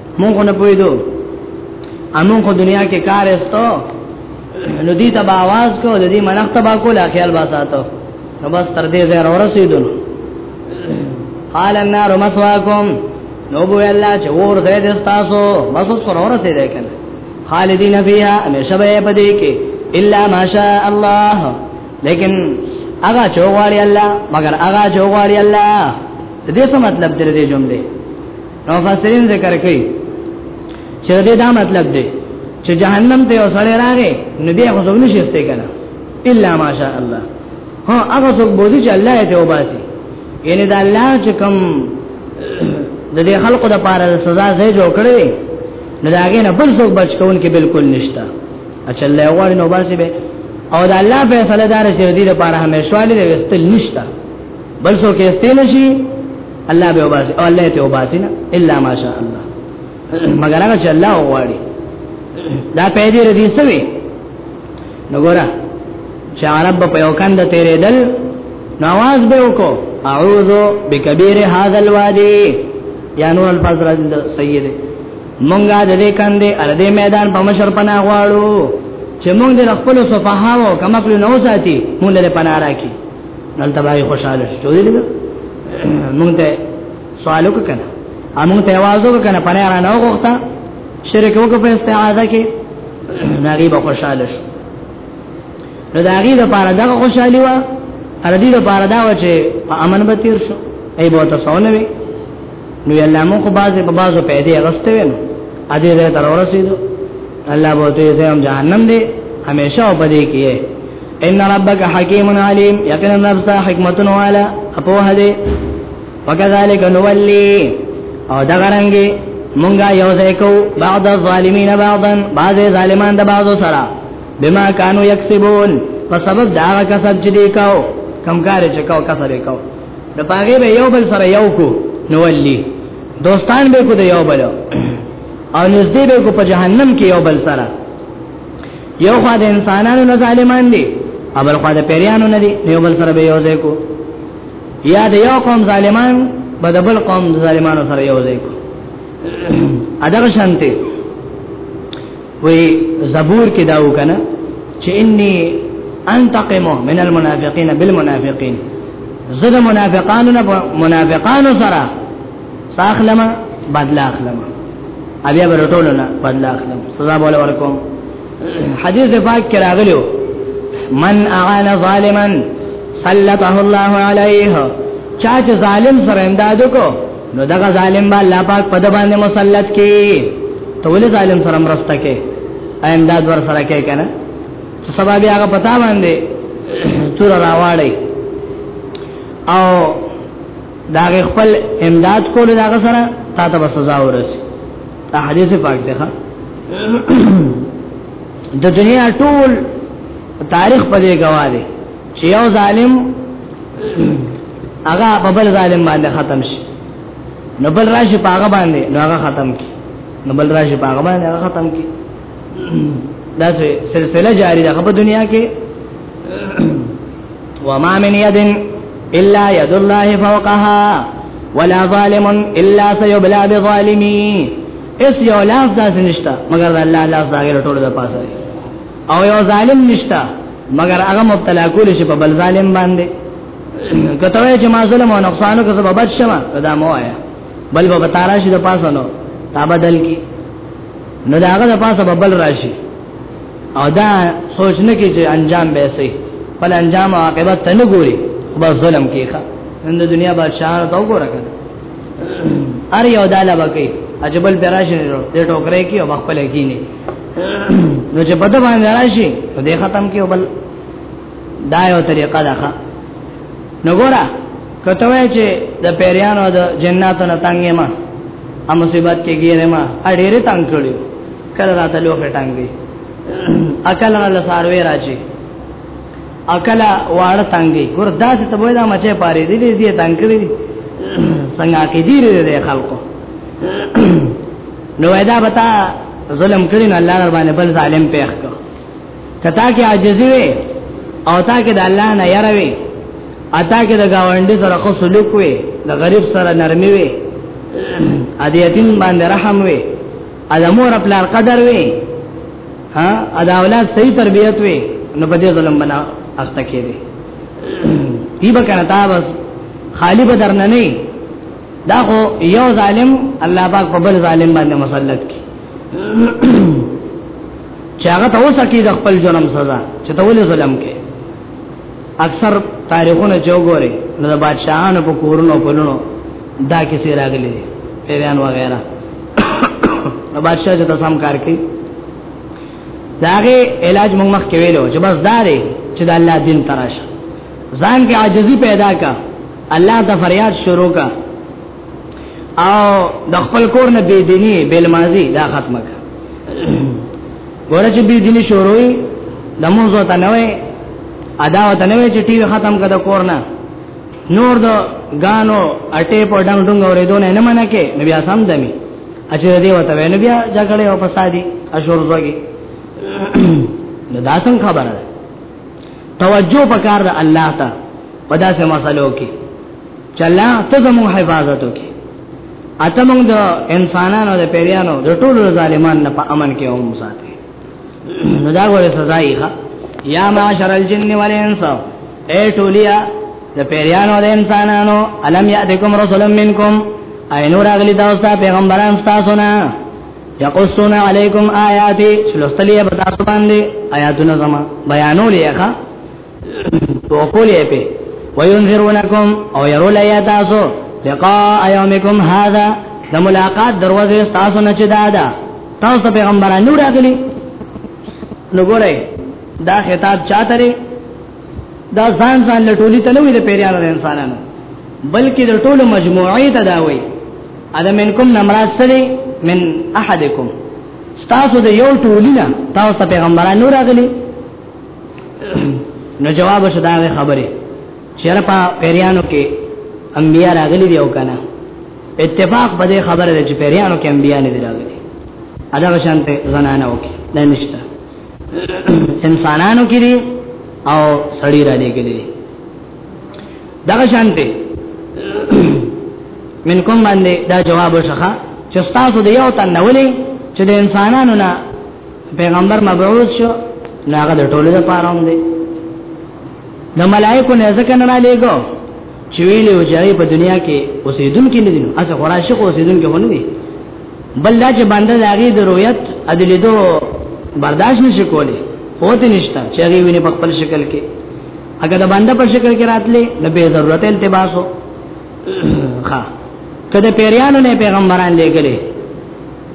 مونږ نه پویدو امون خو دنیا کې کار استو نو دې ته आवाज کو د دې منخ تبا کول خیال با ساتو نو بس تر دې زه ورسېدل قال النار مسواکم نو بو الله چې ور دې د تاسو بس سره ورسېدل کنه خالدین فیها همیشه به پدې کې الا ماشاء الله لیکن اغا چوغاړي الله مگر اغا چوغاړي الله دې څه مطلب درې جمله نو فسرین ذکر کوي چې دې دا مطلب دی چې جهنم ته وسړی راغی نو بیا خو څنګه شسته کنه الا ماشاء الله ها هغه څوک بوزي چې الله ته وباسي یعنی دا الله چې کوم د دې خلقو د پاره سزا زې جوړ کړې نو دا هغه نه بل څوک بچ کون کې بالکل نشتا اچھا الله غواړي نو باسي به او دا الله فیصله دار چې دې لپاره همیشواله دې وستل نشتا بل څوک یې ستین شي الله به وباسي او الله ته وباسي نه الا ماشاء الله مگر هغه چې الله وغواړي دا پیدا ردی سوي نګورا چې عرب په یو کاند تیرې دل نواز به وکړو اعوذ بکبیر هذا الوادی یا نور الفاظ را سیده مونږه د دې کاندې ار دې میدان په مشر پنا غواړو چې مونږ د خپل صفحاو کمکل نو ساتي مونږ له پنا راکې دلته باندې خوشاله شو ولې دې مونږ ته سوال وکړه امون ته आवाज وکړه پنه را نه وغوښته شرک وکړه په استعاذه کې ناری به خوشاله شو نو دا غي د پاره دغه خوشحالي وا ار دې د پاره دا و چې په امن به تیر شو ای به تاسو نه وي نو الله مو خو بازه په بازو پیدا غسته وینو ا دې دې تر ورسېدو الله به ته زم جهنم دې همیشه په دې کې ان ربک حکیم علیم یقینا رب ستا حکمت والا اپو هدی وکذالک نولی او دا غرانګي مونږه یو ځای کو بعض الظالمین بعضا بعض ظالمان د بعضو سره بما كانوا یکسبون په سبب دا کسب چې دی کاو کمکار چې کاو کسب وکاو نو پاګه به یو بل سره یو کو نو ولي دوستان به کو د یو بل او نږدې به کو په جهنم کې یو بل سره یو خوا د انسانانو نه ظالمان دي او بل خوا د پیرانو نه دي یو بل سره به یو ځای کو یا د یو قوم ظالمان به د بل قوم ظالمانو سره یو ځای کو ادب شانته وی زبور کې دا وکنه چې انی انتقم من المنافقین بالمنافقین زده منافقانو نه منافقانو سره ساخلمه بدل اخلمه بیا ورټولو نه بدل اخلم سزا بوله ورکوم حدیث پاک کې راغلو من اعان ظالما سلطه الله عليه چا چې ظالم سره امدادو کو نو دغه ظالم با الله پاک په د باندې مسلط کې ته ولې ظالم سره مرسته کې امداد ور سره کې کنه چې سبا بیا هغه پتا باندې تور راواړی او دا خپل امداد کول دا سره تا ته سزا ورسي دا حدیث پاک دی ښا د دنیا ټول تاریخ په دې گواه دی چې یو ظالم هغه په بل ظالم باندې ختم شي نو بل راشي په هغه باندې نو هغه ختم کی نو بل راشي په هغه باندې هغه ختم کی دا سلسله جاری ده په دنیا کې وما من يد الا يد الله فوقها ولا ظالم الا سيبلى بظالمي اس یو لاس داس نشتا مگر الله لاس داګه ټول د پاسه او یو ظالم نشتا مگر هغه مبتلا کول شي په بل ظالم باندې کته وای چې ما ظلم او نقصانو کې سبب شمه دا مو آیا بل به تارا شي د پاسه نو تا بدل کی نو دا هغه د پاسه به بل راشي او دا سوچ نه کی چې انجام به سي بل انجام او عاقبت ته نه ګوري بس ظلم کیخه نن د دنیا بادشاہ ته وګوره کړه ار یو داله بکی اجبل براشن دې ټوکرې کې او خپل کې نه نو چې بده باندې راشي په دې ختم کې بل دا یو طریقه ده نو ګوره کته وای چې د پیریانو د جناتو نه تنګې ما ا مصیبت کې ګیره ما ا ډېرې تنگ کړو کله راته لوخه ټنګې اکل نه لساروي راځي اکلا واړه تانګي ګور داسې ته وای دا مچه پاره دي دي دي تانګلي دي څنګه کې دي دي خلکو نو دا بتا ظلم کړی نو الله در باندې بل ظالم پیښ کو کتا کې عاجزي وي او تا کې د الله نه يروي اتا کې د گاونډي سره خو سلوک وي د غریب سره نرمي وي ا دې یتیم باندې رحم وي ا د مور خپل قدر وي ها ادا اولاد صحیح تربیت وي نو په دې ظلم بنا اخته کېږي دی به کنه تا بس خالی به درنه نه دا خو یو ظالم الله پاک په بل ظالم باندې مسلط کی چې هغه ته اوسه کې د خپل جرم سزا چې ته ولې ظلم کې اکثر تاریخونه چې وګوري نو د بادشاهانو په کورونو په لونو دا کې سي راغلي دي پیران وغیرہ نو بادشاہ چې تاسو هم کار کوي داغه علاج موږ مخ کې ویلو چې بس دا دی چې د الله دین تراشه ځان کې عاجزي پیدا کا الله ته فریاد شروع کا او د خپل کور نه بی دینی بیل مازی دا ختمه کا ګوره چې بی دینی شروعي د موږ ته نه وي ادا وته نه وي چې ټي ختم کړه کور نه نور د غانو اټه په ډنګ ډنګ اورې دونه نه منه کې نو بیا سم دمي اچې دې وته وینې بیا جګړه او فسادي اشور زوګي نو دا څنګه خبره توجه پکار د الله ته پدا سه مسلو کې چلا ته زمو حفاظت وکي اته موږ د انسانانو د پیریانو د ټولو ظالمانو نه په امن کې هم ساتي نو دا غوړي سزا یې ښه یا معاشر الجن والانس اے ټولیا د پیریانو د انسانانو الم یاتکم رسول منکم اي نور اغلی تاسو ته پیغمبران تاسو نه یقصون علیکم آیاتی شلوستلی بتاسو باندې آیاتونه زما بیانولې ښه توکولې په وينذرونکم او يرول یا تاسو لقاء يومکم هذا د ملاقات دروازه تاسو نه چې دادا تاسو پیغمبران نور راغلي نو ګورئ دا خطاب چاته لري دا ځان ځان له ټولي ته نه وي د پیریانو د انسانانو بلکې د ټولو مجموعي ته دا وي اده منکم نمراد سلی من احدکم تاسو د یو ټولینا تاسو پیغمبران نور راغلي نو جواب شو دا خبره چیرې په پیریانو کې انبیا راغلي دی او کنه اتفاق په دې خبره ده چې پیریانو کې انبیا نه دی راغلي ادا شانته زنانه وکي نه نشته انسانانو کې دي او سړی را لګلي دي دا شانته من کوم باندې دا جواب وشخه چې تاسو د یو تن نولې چې د انسانانو نه پیغمبر مبعوث شو ناغه د ټولو لپاره هم دی د ملائکو نه ځکه نه را لېګو چې ویلې او چې په دنیا کې اوسېدونکو نه دي نو اسه خورا شي اوسېدونکو ونه دي بل دا چې باندې لاغي د رؤیت ادلې دو برداشت نشي کولی پوت نشتا چې هغه ویني په خپل شکل کې اګه د باندې په شکل کې راتلې د به ضرورت التباسو ها کله پیریانو نه پیغمبران لېګلې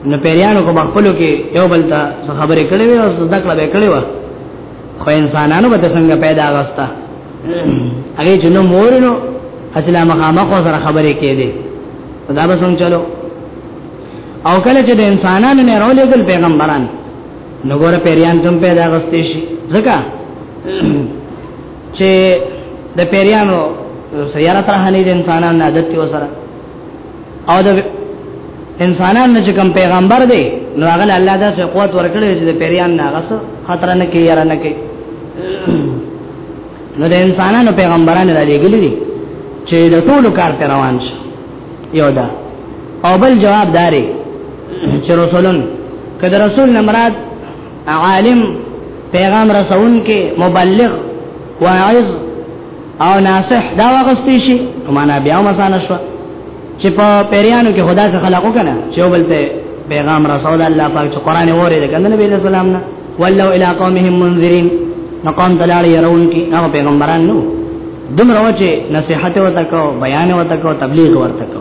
نو پیریانو کو خپلو کې یو بل ته خبرې کړې وي او زده کړه به کړې و خو انسانانو به څنګه پیدا غوستا هغه چې نو مورینو اصله مخامخ سره خبرې کېدې دا به څنګه چلو او کله چې د انسانانو نه رولې دل پیغمبران نو ګوره پیریان تم پیدا غوستې شي ځکه چې د پیریانو سیاره تر هني د انسانانو عادت و سره او د انسانان چې کوم پیغمبر دی نو هغه الله دا څه قوت ورکړي چې د پیریان نه غس خطر نه کوي یاره نه کوي نو د انسانانو پیغمبرانو را لګلې دي چې د ټولو کار پر روان شي یو دا او بل جواب داري چې رسولون کله رسول نه مراد عالم پیغام رسون کې مبلغ واعظ او ناصح دا وغستی شي معنا بیا مسانه شو چې په پیریانو کې خدا څخه خلقو کنه چې وبلته پیغام رسول الله پاک چې قران وره ده کنه نبی له سلام نه ولو الى قومهم منذرين نقام دلال يرون کې هغه پیغمبران نو دومره وچه نصيحت وته کو بیان وته کو تبلیغ ورته کو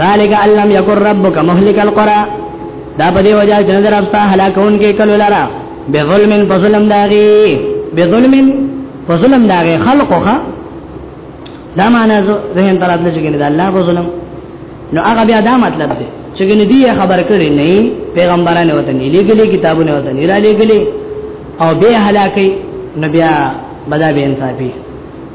ذالک ان لم یکن ربک مهلک القرى دا په دې وجه چې نظر افسا هلاکون کې کلو لرا به ظلم په ظلم داغي به ظلم په ظلم داغي خلقخه دا معنا ذهن تر اتل چې دا الله په ظلم نو هغه بیا دا مطلب دی چې ګنې دی خبر کړي نه پیغمبرانو وته نه لګلې کتابونه وته نه را لګلې او به هلاکې نبي بدا به انصافي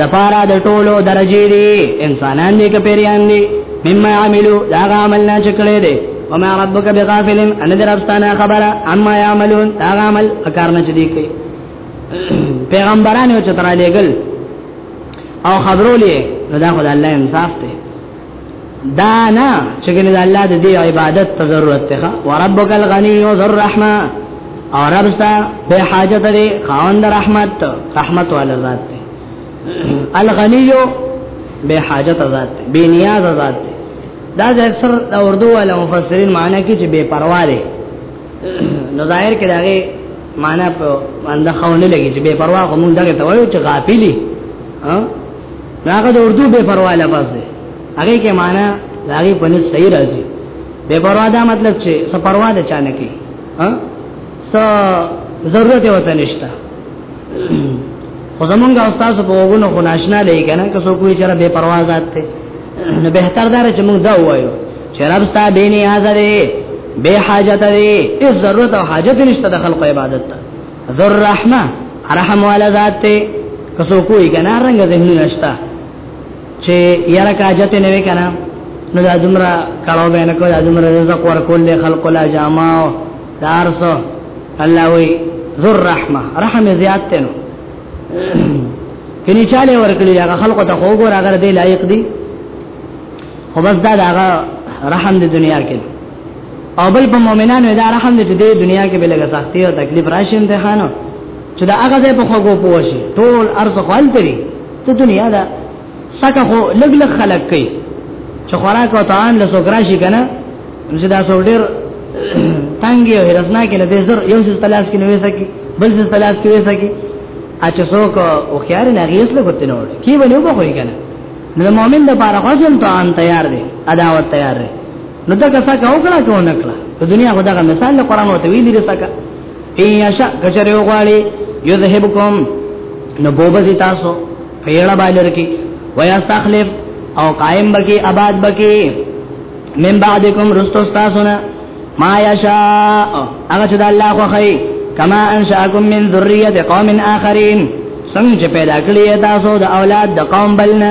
دا پارا د ټولو درجه دي انسانان دي که پیریان دي مما عملو دا عمل نه چکړې دي وما ربک بغافل ان دربستانه خبره اما يعملون دا عمل کار نه چدي کوي پیغمبرانو چې تر لېګل او خبرولې نو دا خدای الله انصاف ته دا نه چې ګنې د الله د دې عبادت ته ضرورت ته وربک الغنی او ذر رحمه او رب ستا به حاجت لري خاوند رحمت رحمت والا ذات دی الغنی به حاجت ذات دی بے نیاز ذات دی دا د اکثر د اردو والا مفسرین معنی کې چې بے پروا دی نو ظاهر کې داغه معنی په باندې خونه لګي چې بے پروا کوم دغه ته وایو چې غافلی ها هغه د اردو بے پروا لفظ دی هغه کې معنی هغه په نس صحیح راځي بے پروا دا مطلب چې څه پروا ده چا نه کی ها څه ضرورت وته نشته خو زمونږ استاد په وګونو خو ناشنا لې کنه که څوک وی چر بے پروا ذات ته نو به تر دار چې موږ دا وایو چې رب ستا به نه حاضر به حاجت دی هیڅ ضرورت او حاجت نشته د خلق عبادت ته ذر رحمه رحم والا ذات ته کسو کوی کنه رنگ ذهن نشتا چې یاره کاجت نه وی کنه نو دا دمرا کړه به نه کو دا دمرا رزق ورکول له خلق لا جاماو دارسو الله وی ذر رحمه رحم زیات ته نو کني چاله ورکړي هغه خلق ته خو ګور هغه دی لایق دی خو بس دا هغه رحم د دنیا کې او بل په مؤمنانو دا رحم دې چې د دنیا کې به لګه سختي او تکلیف راشي امتحانو چې دا هغه ځای په خوګو پوښي ټول ارزه خپل تری ته دنیا دا سکه خو لګ لګ خلق کوي چې خوراک او طعام له سوګراشي کنه چې دا څو ډېر تنګي او هرسنا کې له دې زر یو څه تلاش کې نوې سکی بل څه تلاش کې وسکی اچ څوک او خيار نه غیس له کوته نور کی ونه وګوري کنه نو مؤمن د پاره خو هم ته ان تیار دی ادا و تیار دی نو دا که څنګه وکړه کو نه کړه د دنیا خدای غو مثال له قران او تویل لري څنګه ایاشا کچره وغواړي یذهبکم نو بوبزی تاسو پیړه بالر کی ویاستخلف او قائم بکی آباد بکی من بعدکم رستو تاسو نه ما یشا هغه چې د الله خو خی کما انشاکم من ذریه قوم اخرین څنګه پیدا کړی تاسو د اولاد د قوم بلنه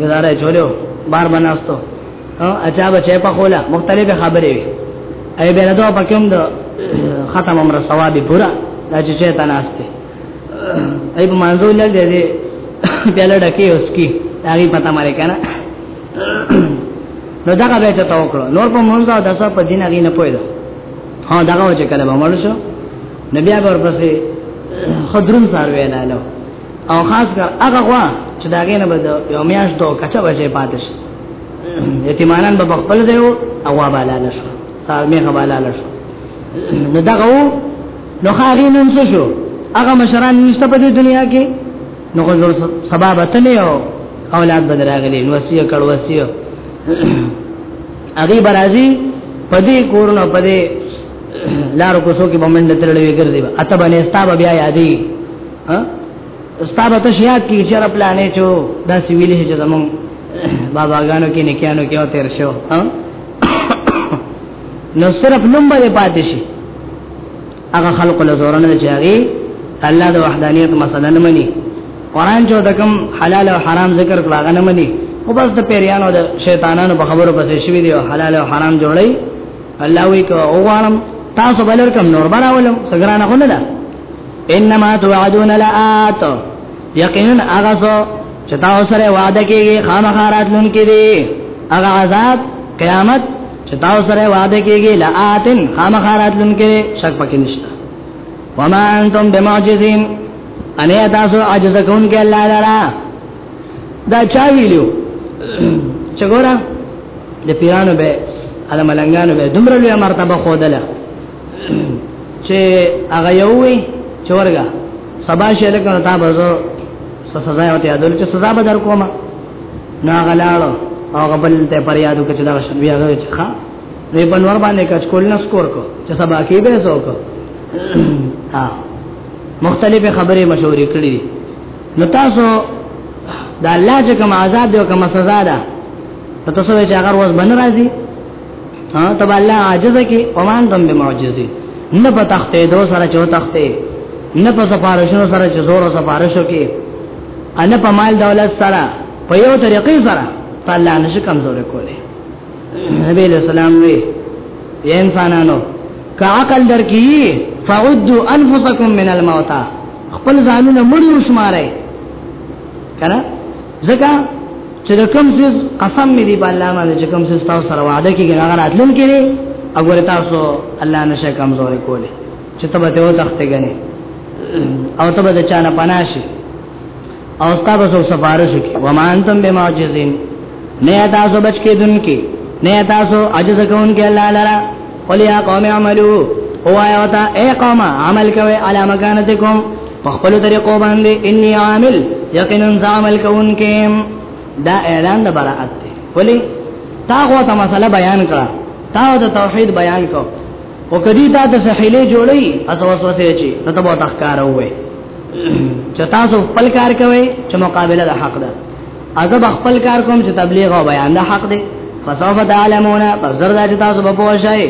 ګزاره چولیو بار بناستو اچا بچې په خوله مختلف خبرې وي ای به نه دوه پکوم د ختم عمر ثواب پورا دا چې چې تناسته ای په منځو لړ دې پیاله ډکه اوس کی هغه پتا مری کنه نو دا به ته توکړو نور په مونږه د څه په دین هغه نه پوهیدو ها دا غو چې کله به مړ شو نبي هغه ورپسې خدرون سار ویلاله او خاص کر هغه غوا چې دا غینه به یو میاش دوه کچا وځي پاتې شي یتیمانان به خپل ځای او غوا بالا نشو سال می غوالا نشو نو دا غو نو خاري نن څه شو هغه مشران نشته په دې دنیا کې نو غو سبب ته نه یو اولاد بدر اغلی نو وسیه کړه وسیه اغي برازي پدې کورونو پدې لارو کوسو کې بمنډ ترلې وګرځي اته باندې ستا بیا یادې ها استاد ته شیا کی چې را پلانې چو دا سی ویلې چې زمون باباګانو کې نکانو کې او تیر شو ها نو صرف نوم باندې پاتې شي هغه خلق له زور نه چاري الله د وحدانیت مسله نه مني قران جو دکم حلال او حرام ذکر کړه غنه مني او بس د پیریانو د شیطانانو په خبرو پسې شوی دی او حلال او حرام جوړي الله وی کو او غالم تاسو بلر کم نور براولم سګرانه خونه ده انما توعدون لآت یقینا هغه څو چې تاسو سره وعده کیږي خامخا راتلونکي دي هغه عذاب قیامت چې تاسو سره وعده کیږي لآتن خامخا راتلونکي شک پکې نشته وما انتم بمعجزین ان تاسو عجز کون کې الله لرا دا چا ویلو چې ګورم د پیرانو به ادم لنګانو به دومره لوی مرتبه خودله چې هغه یو وي چې ورګه سبا شي لکه تا به زه سزا یې وته یادول چې سزا به در کومه نو هغه لاړو هغه بل ته پر یادو کې چې دا شن بیا غوي چې ښا وی په نور باندې کچ کول نه سکور کو چې سبا کې به زو کو ها مختلفه خبرې مشورې کړې دي نو تاسو دا الله چې کوم عذاب دی او کوم سزا ده تاسو چې هغه ورځ باندې راځي ها تبا الله عاجز کی ومان تم بمعجزی نه په تختې دو سره چو تختې نه په سفارشونو سره چې زور او سفارشو کې ان په مال دولت سره په یو طریقې سره الله نشي کمزور کولای نبی له سلام وی یا انسانانو که عقل درکې فعدوا انفسکم من الموتى خپل ځانونه مړ شمارئ کنه ځکه چې د کوم څه قسم مې دی په الله باندې چې کوم څه تاسو سره وعده کیږي هغه راتلون کړي او ګور تاسو الله نشه کمزوري کوله چې ته به ته تخته غني او ته به د چانه پناشي او تاسو سره سفارش کی و ما انتم بمعجزین نه تاسو بچ کې دن کې نه تاسو عجز کوون کې الله لرا قل یا قوم اعملوا او آیا تا اے قوم عمل کوي علی مکانتکم په خپل طریقو باندې انی عامل یقینا عمل کوونکې دا اعلان د برائت دی ولی تا غو ته مسله بیان کړه تا د توحید بیان کو او کدی تا د سحیلې جوړی از وسوسه چی ته به تخکار وې چې تاسو خپل کار کوي چې مقابله د حق ده ازب خپل کار کوم چې تبلیغ او بیان د حق دی فسوف تعلمون پس زرد چې تاسو به پوه شئ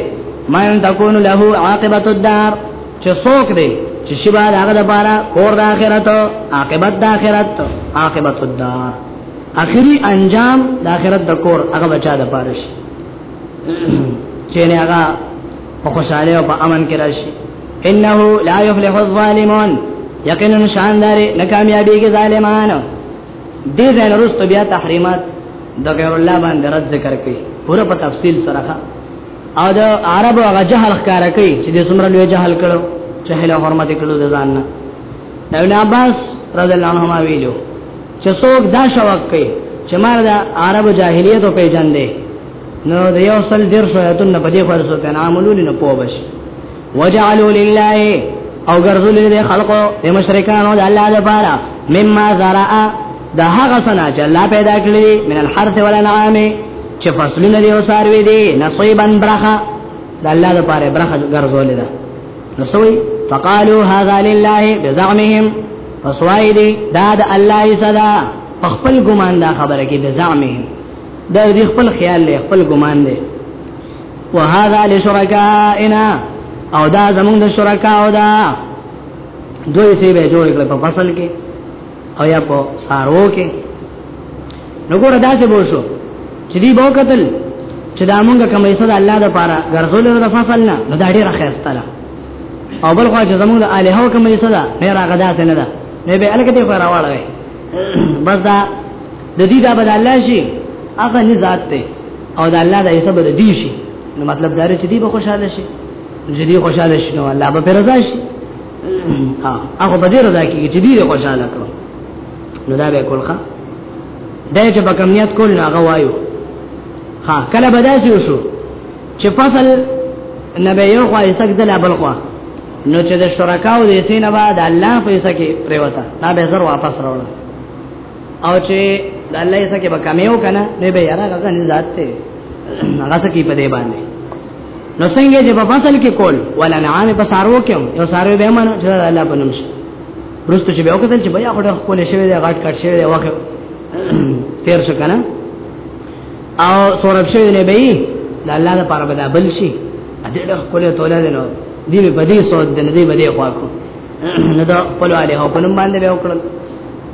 من تكون له عاقبت الدار چې څوک دی چې شبا داغه د پاره کور د اخرت عاقبت د اخرت عاقبت الدار اخري انجام د اخرت د کور هغه بچا د پاره شي چې نه هغه په خوشاله او په امن کې راشي انه لا يفلح الظالمون یقینا شاندار ناکامیابی کې ظالمانو دې ځای نه رسته بیا تحریمات د غیر الله باندې رد ذکر کوي پوره په تفصیل سره او د عربو هغه جهل ښکار کوي چې د څومره لوی جهل کړو چې هله حرمت کړو د ځان نه ابن عباس رضی الله عنهما ویلو چې څوک دا شوق کوي چې مار د عربو جاهلیت په پیژندې نو د یو سل ډیر شویتون په دې فرصت نه عملونه نه پوه بشي وجعلوا لله او ګرځول دي خلقو د مشرکانو د الله لپاره مما زرع د هغه سنا چې الله پیدا کړی من الحرث والانعام چې فصلونه دي او ساروي دي نصيبا برخه د الله لپاره برخه ګرځول دي نسوي فقالوا هذا لله بزعمهم فسوای دي دا د الله صدا خپل ګمان دا خبره کې بزعمهم د دې خپل خیال له خپل ګمان دی وهذا لشركائنا او دا زمونږ د شرکا او دا دوی سي به جوړ کړ په فصل کې او یا په سارو کې نو ګور دا څه بوشو چې دی بو قتل چې دا مونږه کومه ایسه د الله د پاره ګرځول د فصل نه نو دا ډیره خسته ده او بل خو چې زمونږ د الہ کومه ایسه ده نه راغدا څه نه ده نه به الکه ته فراواله بس دا د دې دا بد الله شي هغه نه ذات ته او د الله د حساب د دې شي نو مطلب دا چې دې به خوشاله شي چې دې خوشاله شي نو الله به رضا شي هغه به دې رضا کیږي چې دې خوشاله کړو نو دا به کولخه دا چې په کمیت کول نه هغه وایو ها کله به داسې وشو چې فصل نبی یو خو یې سګ دل بل خو نو چې د شرکاو د سینه بعد الله پیسې کې پریوتا دا به زر واپس راوړل او چې د الله یې سکه به کمیو کنه نه به یاره هغه نه ذات ته هغه سکی په دی باندې نو څنګه چې په فصل کې کول ولا نعام په سارو کې یو سارو به مانو چې الله په نوم شي رستو چې به وکړل چې بیا خو ډېر خپل شوی دی غاټ کټ شوی دی واخه تیر شو کنه او سورب شوی نه به د الله لپاره به دا بل شي ا دې ډېر خپل توله دی نو دی په دې سود دی نه دی به دی خواکو نو دا خپل علي هو په نوم باندې به وکړل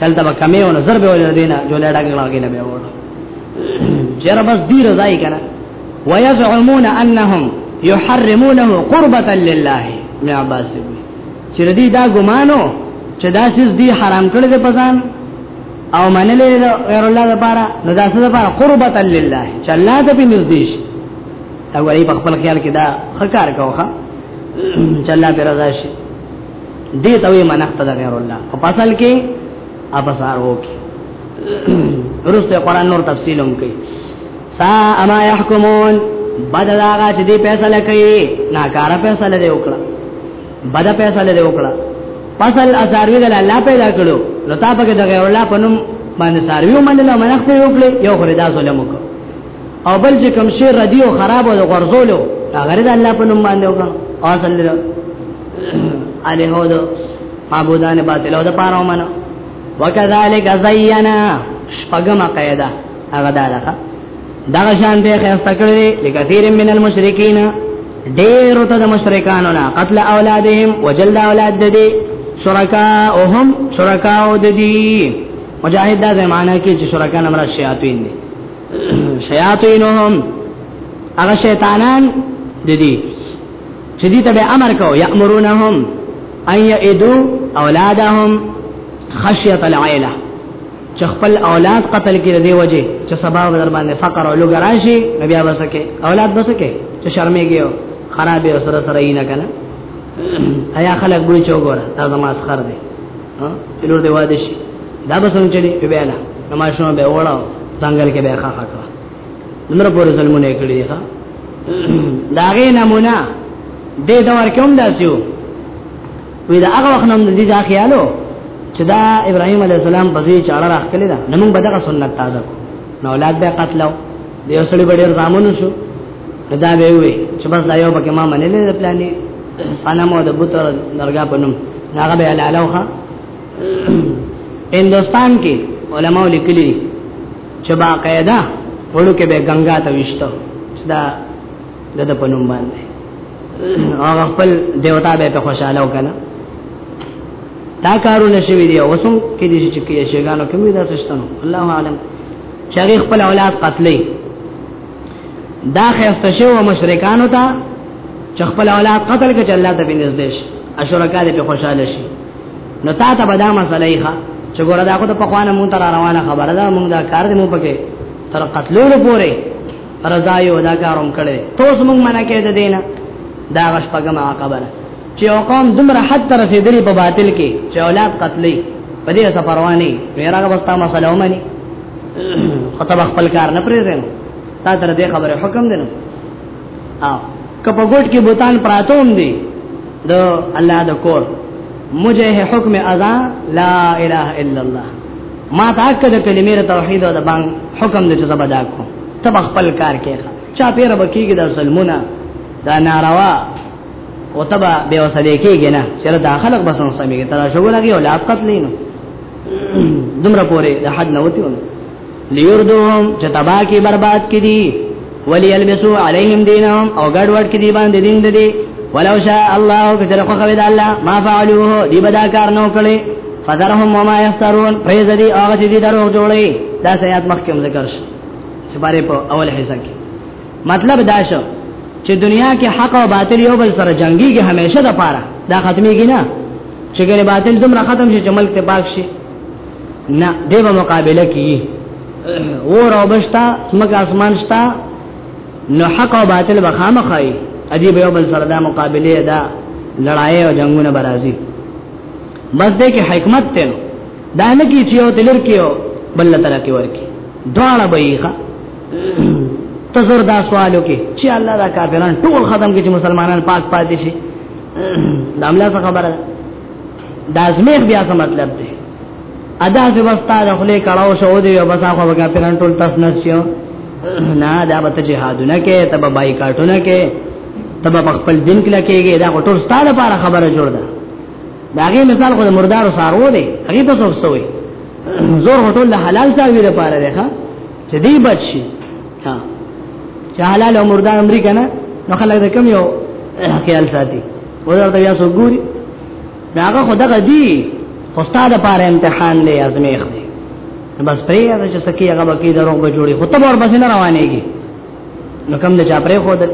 چلته به کمې ونه زر به ولر دینه جو لړا کې لاګې نه به وړ چیر بس دی رضای کنه ويزعمون انهم يحرمونه قربة لله ابن عباس چې دې دا ګمانو چې دا سیس دی حرام کړی دی پسان او منلې غیر الله لپاره نو دا څه لپاره قربة لله چې الله ته په نږدې شي او غریب خپل خیال کې دا خکار کوخه چې الله پر رضا شي دې ته وی منښت د غیر الله او پاسل کې ابصار وکي ورسته قران نور تفصیل هم کوي سا اما يحكمون بدل هغه چې دې فیصله کوي ناکار فیصله دی وکړه بد فیصله دی وکړه پاسل اساروی د الله پیدا کړو نو تا پکې د غیر الله پنوم باندې ساروی منل منښت وکړي یو خریدا ظلم وکړي او بل چې کوم شی ردی او خراب او غرزولو هغه د الله په نوم باندې وکړه او اصل له اله هو دو معبودان باطل او د پاره ومنه وکذالک زینا شپګم قاعده هغه دا ده دا شان ته خسته کړی لکثیر من المشرکین ډیر ته د مشرکانو نه قتل اولادهم وجلد اولاد ددی شرکاهم شرکاو ددی مجاهد دا زمانہ کې چې شرکان امر شیاطین دي شیاطینهم هغه شیطانان د دې چې دې ته امر کو یامرونهم ان یئدو اولادهم خشیه العیله چې خپل اولاد قتل کړي دی وجه چې سبب در باندې فقر او لوګ راشي بیا وسکه اولاد وسکه چې شرمېږي او خرابې سره سره یې نه کنه ایا خلک ګوي چوغور دا زما اسخر دی ها لور دی واده شي دا به څنګه چلی په بیاله نو ما شنو به وړاو څنګه کې به ښه خاطر نمبر پورې ظلمونه کړی ښا داغه نمونه دې دا ورکوم داسیو وې دا هغه وخت نوم دې دا خیالو چې دا ابراهيم عليه السلام په دې چاړه راخلې دا نمون بدغه سنت تازه کو نو اولاد به قتلو دی اصلي ډېر زامن شو دا به وي چې بس دا یو پکې ما منلې د پلانې صنم او د بت او درګه پنوم هغه به لالاوخه هندستان کې علما لیکلي چې باقاعده وړو کې به ګنگا ته وشتو دا د پنوم باندې هغه خپل دیوتا به په خوشاله وکړه دا کارونه شوی دی اوسم کې دي چې کې شیګانو کې مې دا سشتنو الله اعلم چې هغه خپل اولاد قتلې دا خسته شو مشرکانو ته چې خپل اولاد قتل کړي الله ته بنز دیش اشرکا دې په خوشاله شي نو تا ته به دا مسله یې ښه چې ګوره دا خو ته په خوانه مونږ تر روانه خبره ده مونږ دا کار دې مو پکې تر قتلولو پورې رضایو دا کاروم کړي توس مونږ منع کړي دینه دا غش پګه ما خبره چې یو قوم دومره حد ته رسیدلی په باطل کې چې اولاد قتلې په دې څه پروا نه ویراغه بستا مسله ومني خطب خپل کار نه پرې زم تا تر دې خبره حکم دینو او کپه ګټ کې بوتان پراتوم دي د الله د کور مجه حکم اذا لا اله الا الله ما تاکد کلمې توحید او د بان حکم دې چې زبدا کو تب خپل کار کې چا پیره بکیږي د سلمونه دا ناروا او تبا به وسلې کېږي نه چې دا خلک بس نو سمېږي تر شګونه کې اولاد قتل نه دومره پورې د حد نه وتی ونه ليردهم چې تبا کې برباد کړي ولي البسو عليهم دينهم او ګډ وډ کې دي باندې دین دي ولو شاء الله کثر خو خوي د الله ما فعلوه دی بدا کار نو کړي فذرهم وما يفترون فریز دی هغه چې دي درو جوړي دا سيات مخکم ذکر شي چې باره په اول حصہ کې مطلب دا شو چې دنیا کې حق او باطل یو بل سره جنگيږي همیشه د پاره دا ختميږي نه چې ګره باطل دومره ختم شي چې ملک ته پاک شي نه دیو مقابله کی اور او بشتا سمک اسمان شتا نو حق او باطل بخامه خای عجیب یو بل سره دا مقابله دا لړای او جنگونه برازي بس دې کې حکمت ته دا نه کی چې یو تلر کیو بل تر کې ورکی دواړه بېخه تزر دا سوالو کې چې الله دا کافران ټول ختم کې چې مسلمانان پاک پاتې شي دا املا څه خبره دا ازمیخ بیا څه مطلب دی ادا چې وستا د خلې کړهو شو دی او بس هغه کافران ټول تاسو نه شي نه دا به جهادونه کې تب بایکاټونه کې تب خپل دین کې لکېږي دا ټول ستاله لپاره خبره جوړ ده دا غي مثال خو د مردار سارو دی هغه ته څه وسوي زور هټول د حلال ځای لپاره دی ښا چې دی بچي ها چې حلال او مرده امریکا نه نو خلک د کم یو خیال ساتي ورته بیا سو ګوري داغه خدغه دی خوستا د پاره امتحان لې ازمیخ دی بس پرې چې سکی هغه بکی درو به جوړي خطب اور بس نه روانيږي نو کوم د چا پرې خو ده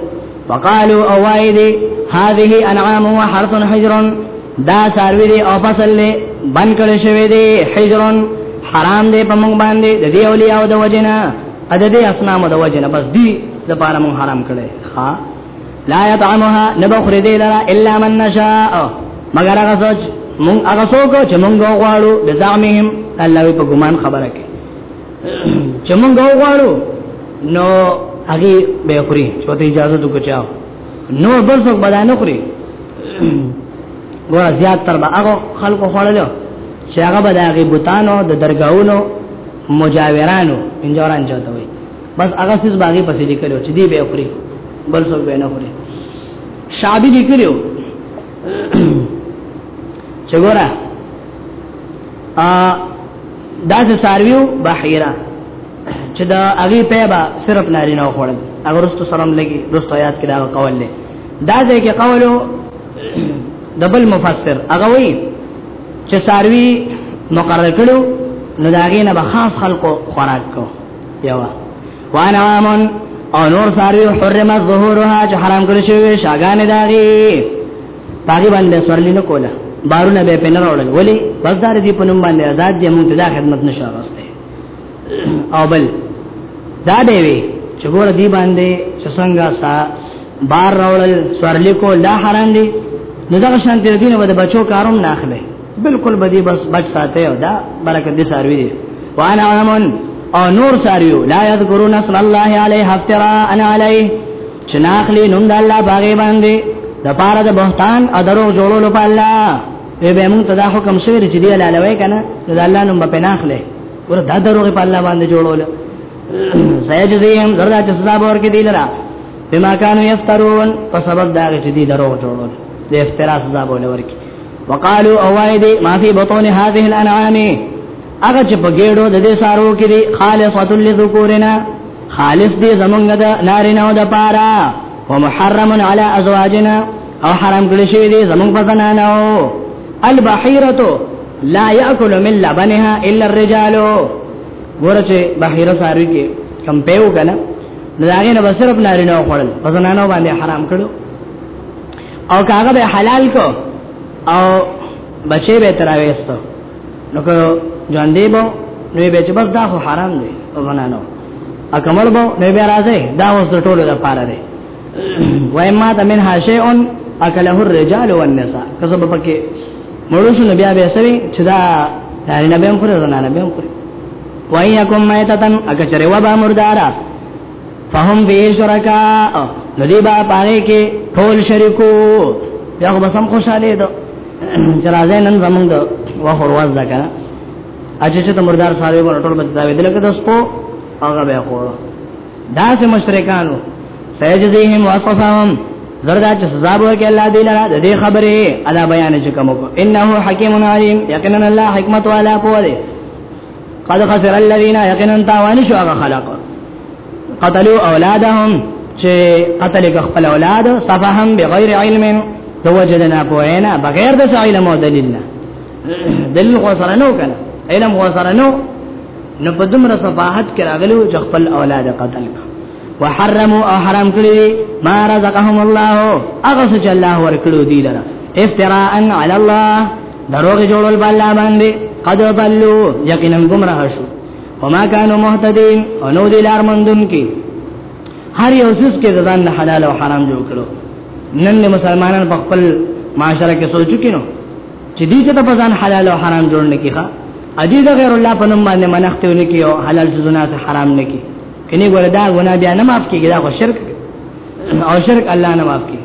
وقالو او وای دی هذه انعام و حرث حجر دا ساروی دی او فصل له بن کړي شوی دی حجر حرام دی په مونږ باندې د دې اولیاء او د وجنه ا د دې اسنام د وجنه بس دی د پاره مونږ حرام کړي ها لا يطعمها نبخر دی لرا الا من نشاء مگر هغه سوچ مونږ هغه سوچ چې مونږ غواړو بزعمهم الله په ګمان خبره کوي چې مونږ غواړو نو هغه به خوري چې ته اجازه دوک چاو نو بل څوک بدای نه خوري ګور زیات تر به هغه خلکو خوړل چې هغه به د هغه بوتانو د درگاونو مجاورانو انجوران چاته وي بس هغه څه باغی پسې لیکلو چې دی به خوري بل څوک به نه خوري شابه لیکلو چې ګوره ا داس سارویو بحیره چې دا اغي په با صرف ناری نه خوړل اگر رستو سلام لګي رستو یاد کړه او قول له دا ځکه قولو دبل مفسر هغه وی چې ساروی مقرر کړو نو داګه نه به خاص خلکو خوراک کو یوا وانا امن او نور ساروی حرمت ظهورها چې حرام کړی شوی شاګان داغي پاګی باندې سورلی نه کوله بارونه به پنه راوړل ولی بس دار دی په نوم باندې آزاد دی مونږ دا خدمت نشو غوسته او بل دا دی وی چې ګور دی باندې چې څنګه سا بار راوړل سورلی کو لا حرام دی نو دا شان تیر دینه به بچو کاروم نه اخلي بالکل بدی بس بچ ساته او دا برکت دي ساروی دی وانا امن او نور ساریو لا یذکرون صلی الله علیه افترا انا علیه چناخلی نوم د الله باغې باندې د پاره د بهتان او درو جوړولو په الله به به مونږ ته دا حکم شوی چې دی الله لوي کنه د الله نوم په ناخله ور دا درو په الله باندې جوړول سيجزيهم زردا چې سزا به ورکړي دی لرا بما كانوا يفترون په سبب دا چې دی درو جوړول د افترا سزا به ورکړي وقالو اوایدی ما فی بطون هذه الانعام هغه چې په ګېړو د دې سارو کې دي خالصه لذکورنا خالص دي زمونږ د نارینه او د پارا ومحرم علی ازواجنا او حرام کړی شوی دي زمونږ په زنانو البحیره لا یاکل من لبنها الا الرجال ورته بحیره ساروی کې کم پیو کنه نو داغه نه بسرب نارینه خوړل په زنانو باندې حرام کړو او کاغه به حلال کو او بچي به تراويستو نو که ژوندې به نو به چې بس دا خو حرام دی او زنانو اکمل به نو به راځي دا اوس د ټولو لپاره دی وای ما د من هاشئ اکله الرجال والنساء کزه په پکې مړو شنو بیا به سوي چې دا داري نه به هم خوري زنانه به هم خوري وای یکم مایتتن اکه چره و به مردارا فهم به شرکا ندی با پاره کې ټول شریکو یو به سم خوشاله دو جرازه نن زمونږ د وحور واز دکا اچھا چې ته مردار صاحب ورټول به دا ویل کده سپو هغه به خور دا سه مشرکانو سيجزيهم وصفهم زردا چې سزا به کې الله دی لرا د دې خبره ادا بیان چې کوم کو انه حکیم علیم یقینا الله حکمت والا پوره قد خسر الذين يقينا تاوان شو هغه خلق قتلوا اولادهم چې قتل خپل اولاد صفهم بغیر علم توجدنا پوینا بغیر د علم او دلیل نه دلیل خو سره نو کنه علم خو سره نو نو په دمر صفاحت کې راغلو چې خپل اولاد قتل کړ وحرموا او حرام کړی ما رزقهم الله هغه څه چې الله ورکړو دی لره افتراء علی الله دروغ جوړول بالا باندې قد بلو یقینا گمراه شو وما كانوا مهتدين او نو دي لار مندون کې هر یو څه کې ځان نه حلال او حرام جوړ کړو نن له مسلمانانو په خپل معاشره کې سوچو کینو چې دې ته په ځان حلال او حرام جوړ نه کیخه عجیز غیر الله په نوم باندې منښت ونه کی او حلال سونه ته حرام نه کی کني ګوردا ګنا بیا نه معاف کیږي دا شرک او شرک الله نه معاف
کیږي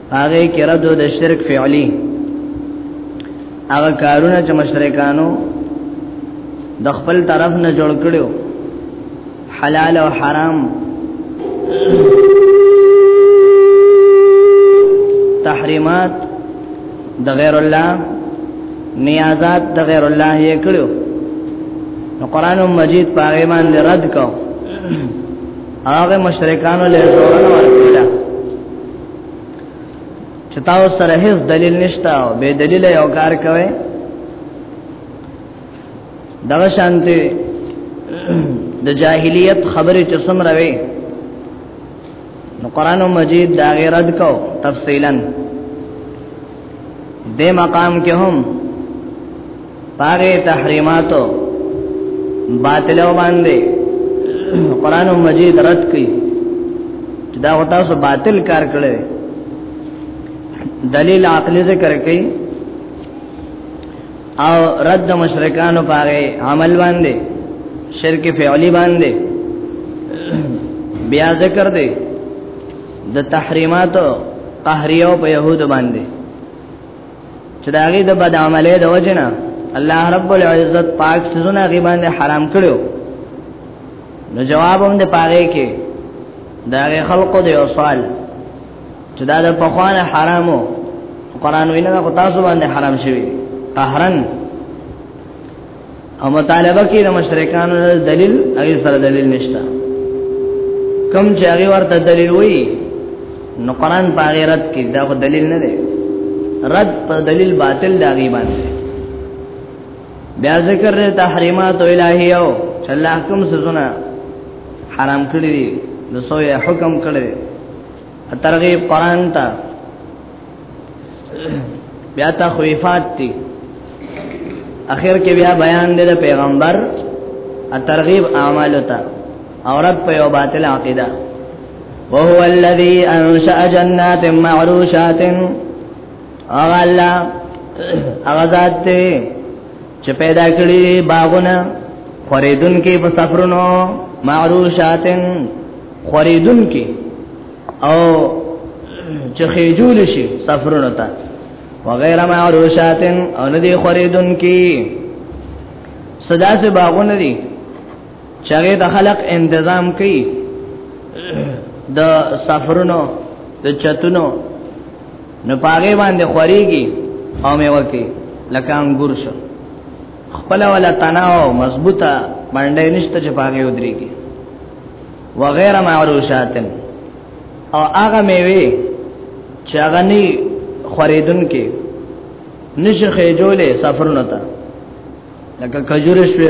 هغه کې رد د شرک فعلی هغه کارونه چې مشرکانو د خپل طرف نه جوړ کړو حلال او حرام تحریمات د غیر الله نیازات د غیر الله یې کړو نو قران مجید پاغه باندې رد کو هغه مشرکانو له زور نه ورکړه چې تاسو سره هیڅ دلیل نشته او به دلیل یو کار کوي دغه شانته د جاهلیت خبره چې سم راوي نو قران مجید دا غیر رد کو تفصیلا د مقام کې هم
پاره تحریماتو باطلو باندې قران مجید رد کړي دا وتا سو باطل کار کړي دلیل عقلی ذکر کړي او رد مشرکانو پاره عمل باندې شرک فعلی باندې بیا ذکر دی د تحریماتو قهریو په يهود باندې چې دا غي د بد عمله د وجنه الله رب العزت پاک سونه غي باندې حرام کړو نو جواب هم د پاره کې دا غي خلقو د وصال چې دا د پخوانه حرامو قران وینا کو تاسو باندې حرام شوی قهرن او مطالبه کې د مشرکانو دلیل هغه سره دلیل نشته کم چې هغه ورته دلیل وایي نو قران په غیرت کې دا خو دلیل نه دی رد په دلیل باطل دا غي باندې بیا ذکر نه تحریمات الہی او چې الله کوم سزونه حرام کړی دي نو سوې حکم کړی ترغیب قران ته بیا تخویفات دي اخر کې بیا بیان دی د پیغمبر ا ترغیب اعمال ته اورت په یو باطل عقیده وهو الذي انشأ جنات معروشات اغه الله اغه ذات ته چې پیدا کړی باغونه خریدون کې په سفرونو معروشاتن خریدون کې او چې خېجول شي سفرونه ته وغیر معروشاتن او ندی خریدون کی صدا سے باغونه دي چاغه د خلق انتظام کوي د سفرونو د چتونو نه پاګې باندې خوريږي او مې وکی لکه انګور شو خپل ولا تناو مضبوطه باندې نشته چې پاګې ودرېږي وغیر معروشاتن او هغه میوه چې هغه نه خریدون کې نشه خېجولې سفر نه تا لکه کجور شوی